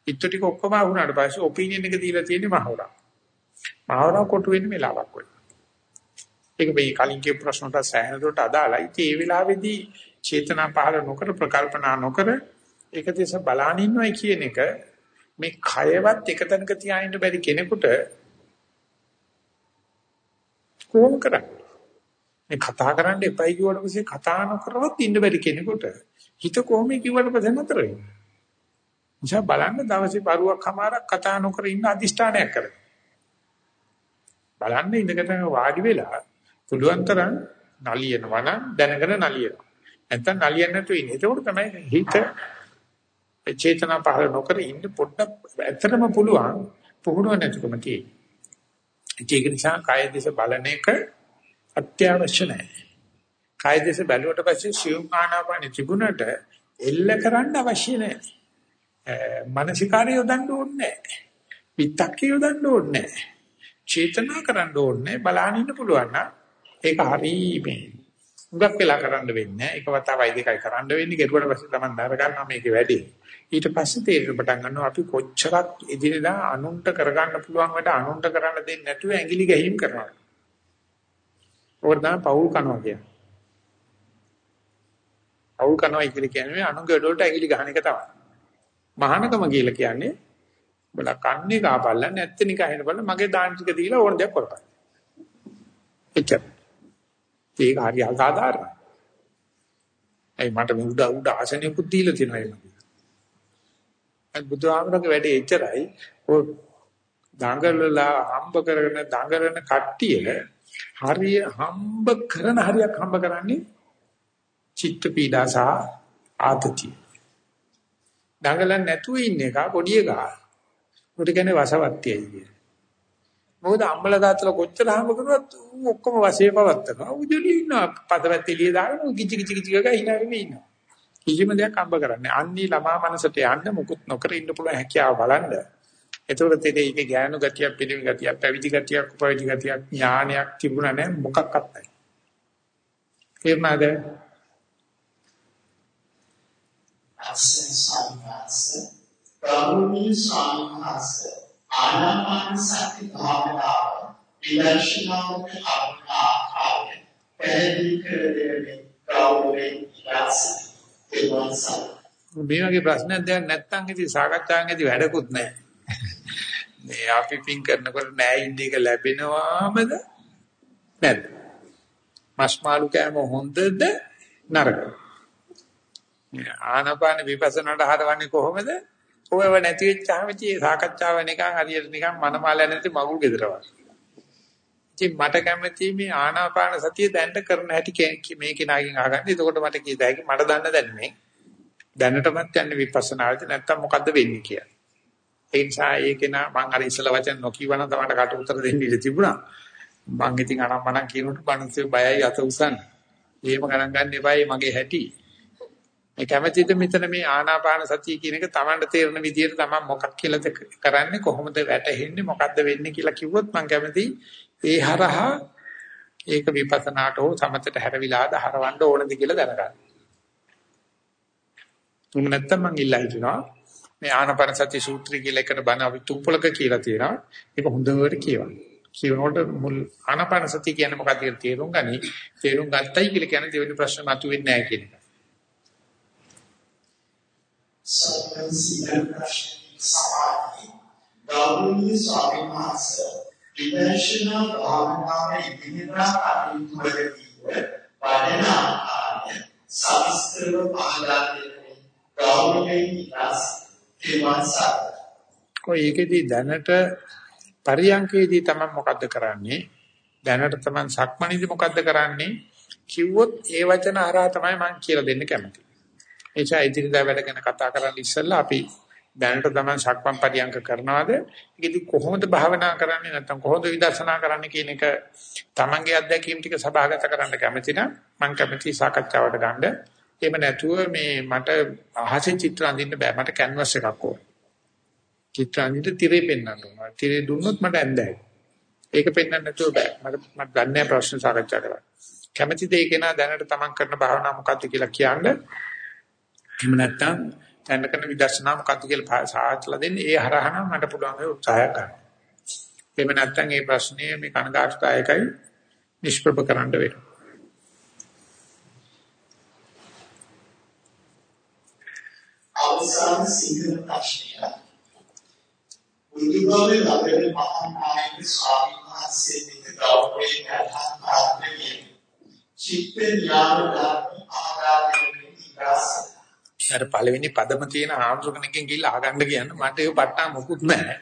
ඉත්තු ටික ඔක්කොම වුණාට පස්සේ ඔපිනියන් එක දීලා තියෙන්නේ මහවරා. මහවරා කොටු වෙන්නේ මෙලාවක් වෙයි. ඒක මේ කලින් කියපු ප්‍රශ්නට සෑහෙනට අදාළයි. ඒ වෙලාවේදී චේතනා පහළ නොකර ප්‍රකල්පනා නොකර ඒක දිහා බලාගෙන ඉන්නවයි කියන එක මේ කයවත් එක තැනක තියාගෙන බැරි කෙනෙකුට කොහොම කරන්නේ? මේ කතා කරන්න එපයි කිව්වට පස්සේ කතා නොකරවත් ඉන්න බැරි කෙනෙකුට හිත කොහොම කිව්වට පස්සේ නතර වෙන්නේ. නිසා බලන්න දවසේ බරුවක් හමාරක් කතා නොකර ඉන්න අදිෂ්ඨානයක් කරගන්න. බලන්න ඉඳකට වාඩි වෙලා පුළුවන් තරම් නලියනවා නම් දැනගෙන නලියනවා. නැත්තම් නලියන්නේ නැතුව ඉන්න. ඒක තමයි හිත චේතනා පහල නොකර ඉන්න පොඩ්ඩක් ඇත්තටම පුළුවන් පුහුණුව නැතිකම තියෙන්නේ. ඒක නිසා කාය දේශ බලන එක අත්‍යවශ්‍ය නැහැ. කාය දේශ බැලුවට පස්සේ සියුම් ආනාපාන තිබුණට එල්ල කරන්න අවශ්‍ය නැහැ. මානසිකාරය යොදන්න ඕනේ නැහැ. විතක්කේ යොදන්න ඕනේ නැහැ. චේතනා කරන්න ඕනේ බලන්න ඉන්න පුළුවන් නම් ඒක හරි මේ උගක් වෙලා කරන්න වෙන්නේ ඒක වතාවයි දෙකයි කරන්න වෙන්නේ ගෙරුවට පස්සේ තමයි දර ගන්නවා මේකේ වැඩි ඊට පස්සේ තේරෙන්න පටන් ගන්නවා අපි කොච්චරක් එදිනෙදා අනුන්ට කරගන්න පුළුවන් වැඩ අනුන්ට කරන්න දෙන්නේ නැතුව ඇඟිලි ගැහිම් කරනවා ඕක තමයි පෞල් කනවා කියන්නේ. පෞල් කනවා කියලා කියන්නේ අනුන්ගේ වලට ඇඟිලි ගහන එක තමයි. මහානකම කියලා කියන්නේ බල කන්නේ කාපල්ලා නැත්te නිකන් හින බල මගේ දාන ටික දීලා ඕන දෙයක් කරපන්. එච්චර. ඒක හරි අසාධාරණයි. ඒ මට මේ උඩ උඩ ආසනෙකුත් දීලා තියෙනවා ඒක. අත් බුදුහාමරගේ වැඩේ එච්චරයි. ඔය දඟලලා හම්බ කරගෙන දඟලන කට්ටිය හරිය හම්බ කරන හරියක් හම්බ කරන්නේ චිත්ත පීඩා සහ ආතතිය. දඟලන්නේ නැතුව ඉන්න එක පොඩි එකා. උට කියන්නේ වසවත්තියයි කියන්නේ. මොකද අම්මලා තාත්තලා කොච්චර හම්බ කරුවත් ඔක්කොම වශයේ පවත්තනවා. උදේලි ඉන්නවා පදවත් එළිය දාගෙන කිචි කිචි කිචි ගා hina වෙමි ඉන්නවා. කිසිම දෙයක් හම්බ කරන්නේ. අන්නේ ළමා මනසට යන්න මුකුත් නොකර ඉන්න පුළුවන් හැකියාව බලන්න. එතකොට තේරෙයි ඒකේ ඥාන ගතියක් පිළිවි ගතියක් පැවිදි ගතියක් උපවිදි ගතියක් ඥානයක් තිබුණා නැහැ මොකක්වත් නැහැ. තේරුණාද? අස්සේ සම්මාස ප්‍රමුනි සම්මාස ආනාපාන සති භාවනාව විදර්ශනාවට ආකාරය පැහැදිලි කර දෙන්නේ කවුරුන් ඉලාස මේ වගේ ප්‍රශ්නයක් දැන් නැත්තම් ඉතින් සාකච්ඡාවකදී වැඩකුත් නැහැ. මේ අපි පින් කරනකොට නෑ ඉන්නේ එක ලැබෙනවාමද නැද්ද? මස්මාලු කෑම හොඳද නරකද? ආනපාන විපස්සනාට හරවන්නේ කොහොමද? ඔයව නැති වෙච්චාම ඉතින් සාකච්ඡාව නිකන් හරියට නිකන් මනමාල නැති මගුල් ගෙදර වගේ. ඉතින් මට කැමති මේ ආනාපාන සතිය දැනට කරන හැටි මේ කෙනාගෙන් අහගන්න. එතකොට මට කීයද හැකි මට දන්න දැන් මේ දැනටමත් යන්නේ විපස්සනාට නැත්තම් මොකද්ද වෙන්නේ කියලා. ඒ නිසා ඒක නා මම අර ඉස්සල වචන නොකියවනම් තමයි කට උතර දෙන්න ඉඩ තිබුණා. මං ඉතින් අනම්මනම් කියනකොට බණන්සේ බයයි අත උසන්. එහෙම ගණන් ගන්න එපායි මගේ හැටි. මේ කැමැතිද මෙතන මේ ආනාපාන සතිය කියන එක Tamanට තේරෙන විදිහට Taman මොකක් කියලාද කරන්නේ කොහොමද වැටෙන්නේ මොකද්ද වෙන්නේ කියලා කිව්වොත් මං කැමැති ඒ හරහා ඒක විපස්සනාට හෝ සමතට හැරවිලාද හරවන්න ඕනද කියලා දැනගන්න. උන් නැත්තම් මං ඉල්ලා හිටිනවා මේ ආනපන සති සූත්‍රය කියලා එකට බණ අපි තුප්පලක කියලා තියෙනවා. ඒක හොඳට කියවන්න. කියනකොට මුල් ආනපන සති කියන්නේ මොකක්ද කියලා තේරුම් ගනි. තේරුම් ගත්තයි කියලා කියන්නේ දෙවෙනි ප්‍රශ්න මතුවෙන්නේ නැහැ කියන එක. සම්පූර්ණ ප්‍රශ්න සමාධි ගෞරවනීය ස්වාමීන් වහන්සේ විදර්ශනා භාවනාවේ ඉදිරියට කටයුතු වලදී වඩන ආකාරය සවිස්තරව පහදා දෙන්නේ ගෞරවයෙන් ඉලාස් කොයි එකේදී දැනට පරියන්කේදී තමයි මොකද්ද කරන්නේ දැනට තමයි සක්මණේදී මොකද්ද කරන්නේ කිව්වොත් ඒ වචන හරහා තමයි මම කියලා දෙන්න කැමති. ඒ නිසා ඉදිරියදා වැඩ ගැන කතා කරන්න ඉස්සෙල්ලා අපි දැනට තමයි සක්මන් පරියන්ක කරනවාද? ඒකෙදි කොහොමද භාවනා කරන්නේ නැත්නම් කොහොමද විදර්ශනා කරන්නේ කියන එක තමන්ගේ අත්දැකීම් ටික සභාගත කරන්න කැමති නම් මම කැමති සාකච්ඡාවට ගන්න. එහෙම නැතුව මේ මට අහසේ චිත්‍ර අඳින්න බෑ. මට කැන්වස් එකක් ඕන. චිත්‍ර අඳින්න තිරේ පෙන්වන්න ඕන. තිරේ දුන්නොත් මට ඇඳයි. ඒක පෙන්වන්න නැතුව බෑ. මට මට දන්නේ ප්‍රශ්න සාකච්ඡා කරන්න. කැමැතිද ඒක නා දැනට තමන් කරන භාවනාව මොකක්ද කියලා කියන්න. එහෙම නැත්නම් දැන් කරන විදර්ශනා මොකක්ද කියලා සාකච්ඡා දෙන්න. ඒ හරහා මට පුළුවන් ඒ උත්සාහය ගන්න. එහෙම නැත්නම් මේ ප්‍රශ්නේ මේ කනගාටුදායකයි නිෂ්ප්‍රභ කරන්න වෙනවා. අවසාන සිංහල ප්‍රශ්නය බුදුබව ලබන මහා නායක ස්වාමීන් වහන්සේ වෙත ගෞරවයෙන් ආරාධනය චිත්ත ඥාන ධර්ම ආරාධනය ඉදාස අර පළවෙනි පදම තියෙන ආම්සුකණකින් ගිහිල්ලා අහගන්න කියන්න මට ඒක පට්ටා මොකුත් නැහැ.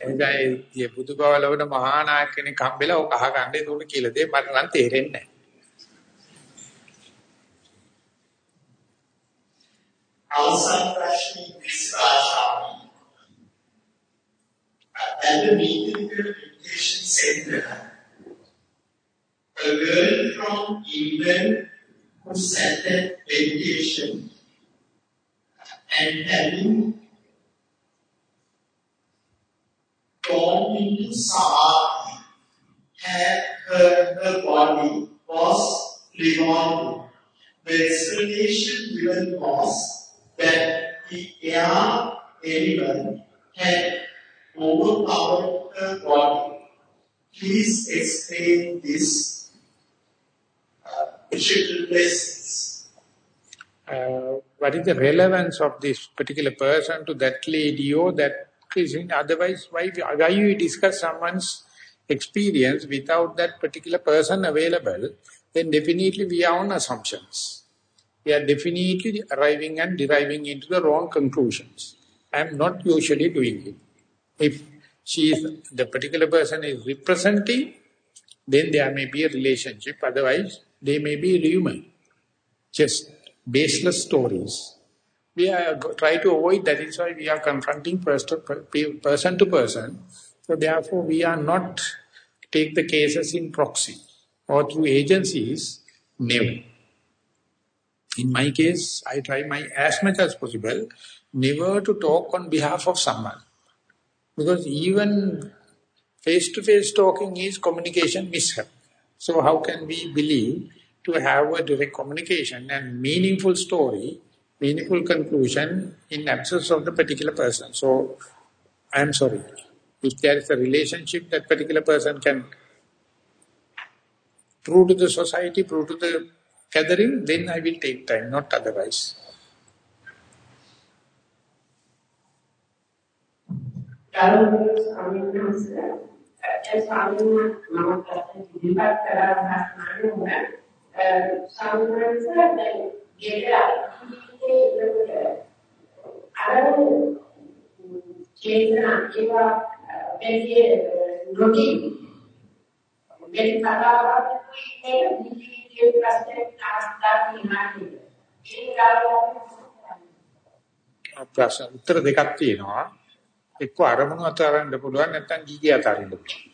එනිසා මේ බුදුබව ලබන මහා නායක කෙනෙක් හම්බෙලා ඔක අහගන්න ඒක උඩ කියලා දෙයි මට නම් තේරෙන්නේ නැහැ. අවසන් ප්‍රශ්නේ විශ්වාසාමි at the Medical Education Center, a girl from England who started meditation and having gone into samadhi, had her, her body was revolving. The explanation given was that the air element had overpowered the body. Please explain this uh. Uh, what is the relevance of this particular person to that lady or that Christian? Otherwise, why, why you discuss someone's experience without that particular person available, then definitely we are on assumptions. We are definitely arriving and deriving into the wrong conclusions. I am not usually doing it. If she is, the particular person is representing, then there may be a relationship. Otherwise, they may be rumor, just baseless stories. We are try to avoid that. Is why we are confronting person to person. So therefore, we are not take the cases in proxy or through agencies. Never. In my case, I try my as much as possible never to talk on behalf of someone. Because even face-to-face -face talking is communication mishap. So how can we believe to have a direct communication and meaningful story, meaningful conclusion in absence of the particular person. So, I am sorry. If there is a relationship that particular person can prove to the society, prove to the gathering, then I will take time, not otherwise. Yes, ස්වාමීන් වහන්සේ ඒ ස්වාමීන් මම ප්‍රශ්න ඉදිරිපත් කරලා භාෂණය වුණා සාමාන්‍යයෙන් දැන් ගෙදර ඉන්නේ අර චේතනා ඒවා දෙවිය නොකි මේ කතාවක් ඉන්නේ දිවිගේ ප්‍රශ්න කාස්දානි මානි ඒ ගාලා ප්‍රශ්න උත්තර දෙකක් තියෙනවා එක්ක අරමුණු අතාරින්න පුළුවන් නැත්නම් ගීගේ අතාරින්න පුළුවන්.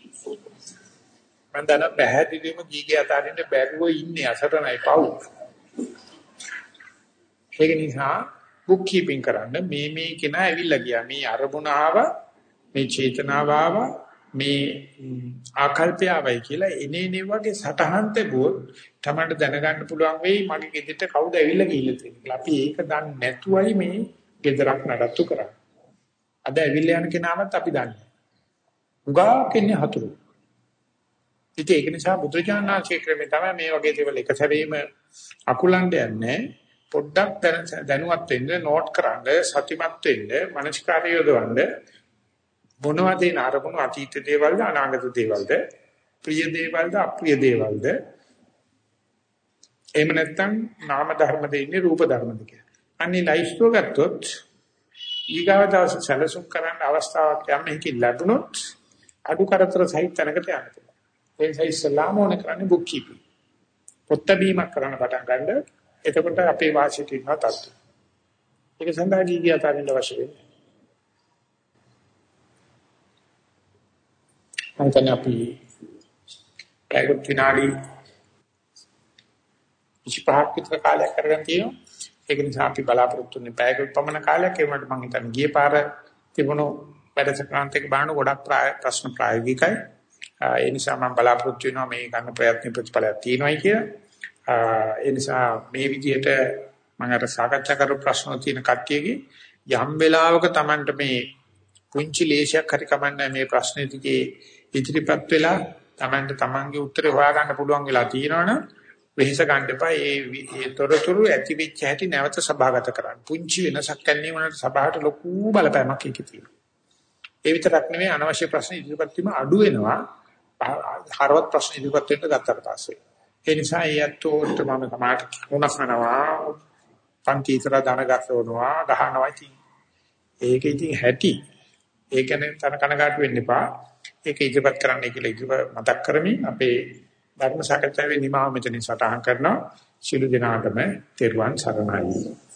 මම දන්න පැහැදිලිවම ගීගේ අතාරින්න බැරුව ඉන්නේ අසරණයි පව්. ඒක නිසා බුක් කීපින් කරන්න මේ මේ කෙනා ඇවිල්ලා ගියා. මේ අරමුණ ආව, මේ චේතනාව ආව, මේ ආකල්පය ආවයි කියලා එනේනේ වගේ සටහන් තිබුවොත් තමයි දැනගන්න පුළුවන් වෙයි මගේ ගෙදරට කවුද ඇවිල්ලා ගිහිල්ලා තියෙන්නේ. අපි ඒක දන්නේ නැතුවයි මේ ගෙදරක් නඩත්තු කරන්නේ. අද ඇවිල්ලා යන කෙනාවත් අපි දන්නේ. උගා කෙනේ හතුරු. ඉතින් ඒක නිසා බුදුචානන්සේ ක්‍රමේ තමයි මේ වගේ දේවල් එක සැරේම අකුලන්න යන්නේ. පොඩ්ඩක් දැනුවත් වෙන්න, නෝට් කරන්න, සතිමත් වෙන්න, මනස්කාරය යොදවන්න. මොනවද ඒ අරමුණු අතීත දේවල්ද, අනාගත දේවල්ද, ප්‍රිය දේවල්ද, අප්‍රිය දේවල්ද? එහෙම නැත්නම් නාම ධර්මද ඉන්නේ රූප ධර්මද කියලා. අන්නේ ලයිස්ට්ව ගත්තොත් ඊගාව දවස් සැලසුම් කරන්න අවස්ථාවක් යම් එකකින් ලැබුණොත් අඩු කරතර සහිත තැනකට යන්න පුළුවන්. ඒ නිසා ඉස්ලාම ඕන කරන්නේ බුක් කීපින්. පොත්ත බීමක් කරන්න පටන් ගන්න. එතකොට අපේ වාසියට ඉන්නවා තත්ත්වය. ඒක සඳහා ගිය අතරින් අවශ්‍ය වෙන්නේ. අන්තන අපි ඒකට විනාඩි 25ක් විතර කාලයක් කරගෙන තියෙනවා. ඒක නිසා අපි බලාපොරොත්තු වෙන්නේ පැයකට පමණ කාලයක් ඒ වුණාට මම හිතන්නේ ගියේ පාර තිබුණු වැඩසටහනත් එක්ක බලන ගොඩක් ප්‍රශ්න ප්‍රායෝගිකයි. ඒ නිසා මම බලාපොරොත්තු වෙනවා මේ ගන්න ප්‍රයත්න ප්‍රතිඵලයක් තියෙනවායි කියලා. ඒ නිසා මේ විදිහට මම අර සාකච්ඡා කරපු ප්‍රශ්න තියෙන කට්ටියගේ යම් වෙලාවක Tamanට මේ පුංචි ලේසියක් හරි කමන්නේ මේ ප්‍රශ්නේ දිගේ ඉදිරිපත් වෙලා Tamanට Tamanගේ උත්තරේ හොයාගන්න පුළුවන් වෙලා තියෙනවනම් වෙහෙස ගන්න එපා. ඒ ඒ තොරතුරු ඇති වෙච්ච හැටි නැවත සභාගත කරන්න. පුංචි වෙනසක් කන්නේ මොනවාට සභාවට ලොකු බලපෑමක් ඒකේ තියෙනවා. ඒ විතරක් නෙවෙයි අනවශ්‍ය ප්‍රශ්න ඉදිරිපත් වීම අඩු වෙනවා. හරවත් ප්‍රශ්න ඉදිරිපත් වෙන්න ගත්තට පස්සේ. ඒ නිසා ඊයත්ෝට මම තමයි උනස්නවා පන්ති ඉතර දන ගස්සවනවා ගහනවා ඉතින්. ඒක ඉතින් හැටි. ඒක ගැන තන කනගාටු වෙන්න එපා. ඒක ඉදිරිපත් කරන්න කියලා ඉදිරිපත් මතක් කරමින් අපේ ධර්ම සාකච්ඡාවේ නිමාව මෙතනින් සටහන් කරනවා. ශිළු දිනාටම තෙරුවන් සරණයි.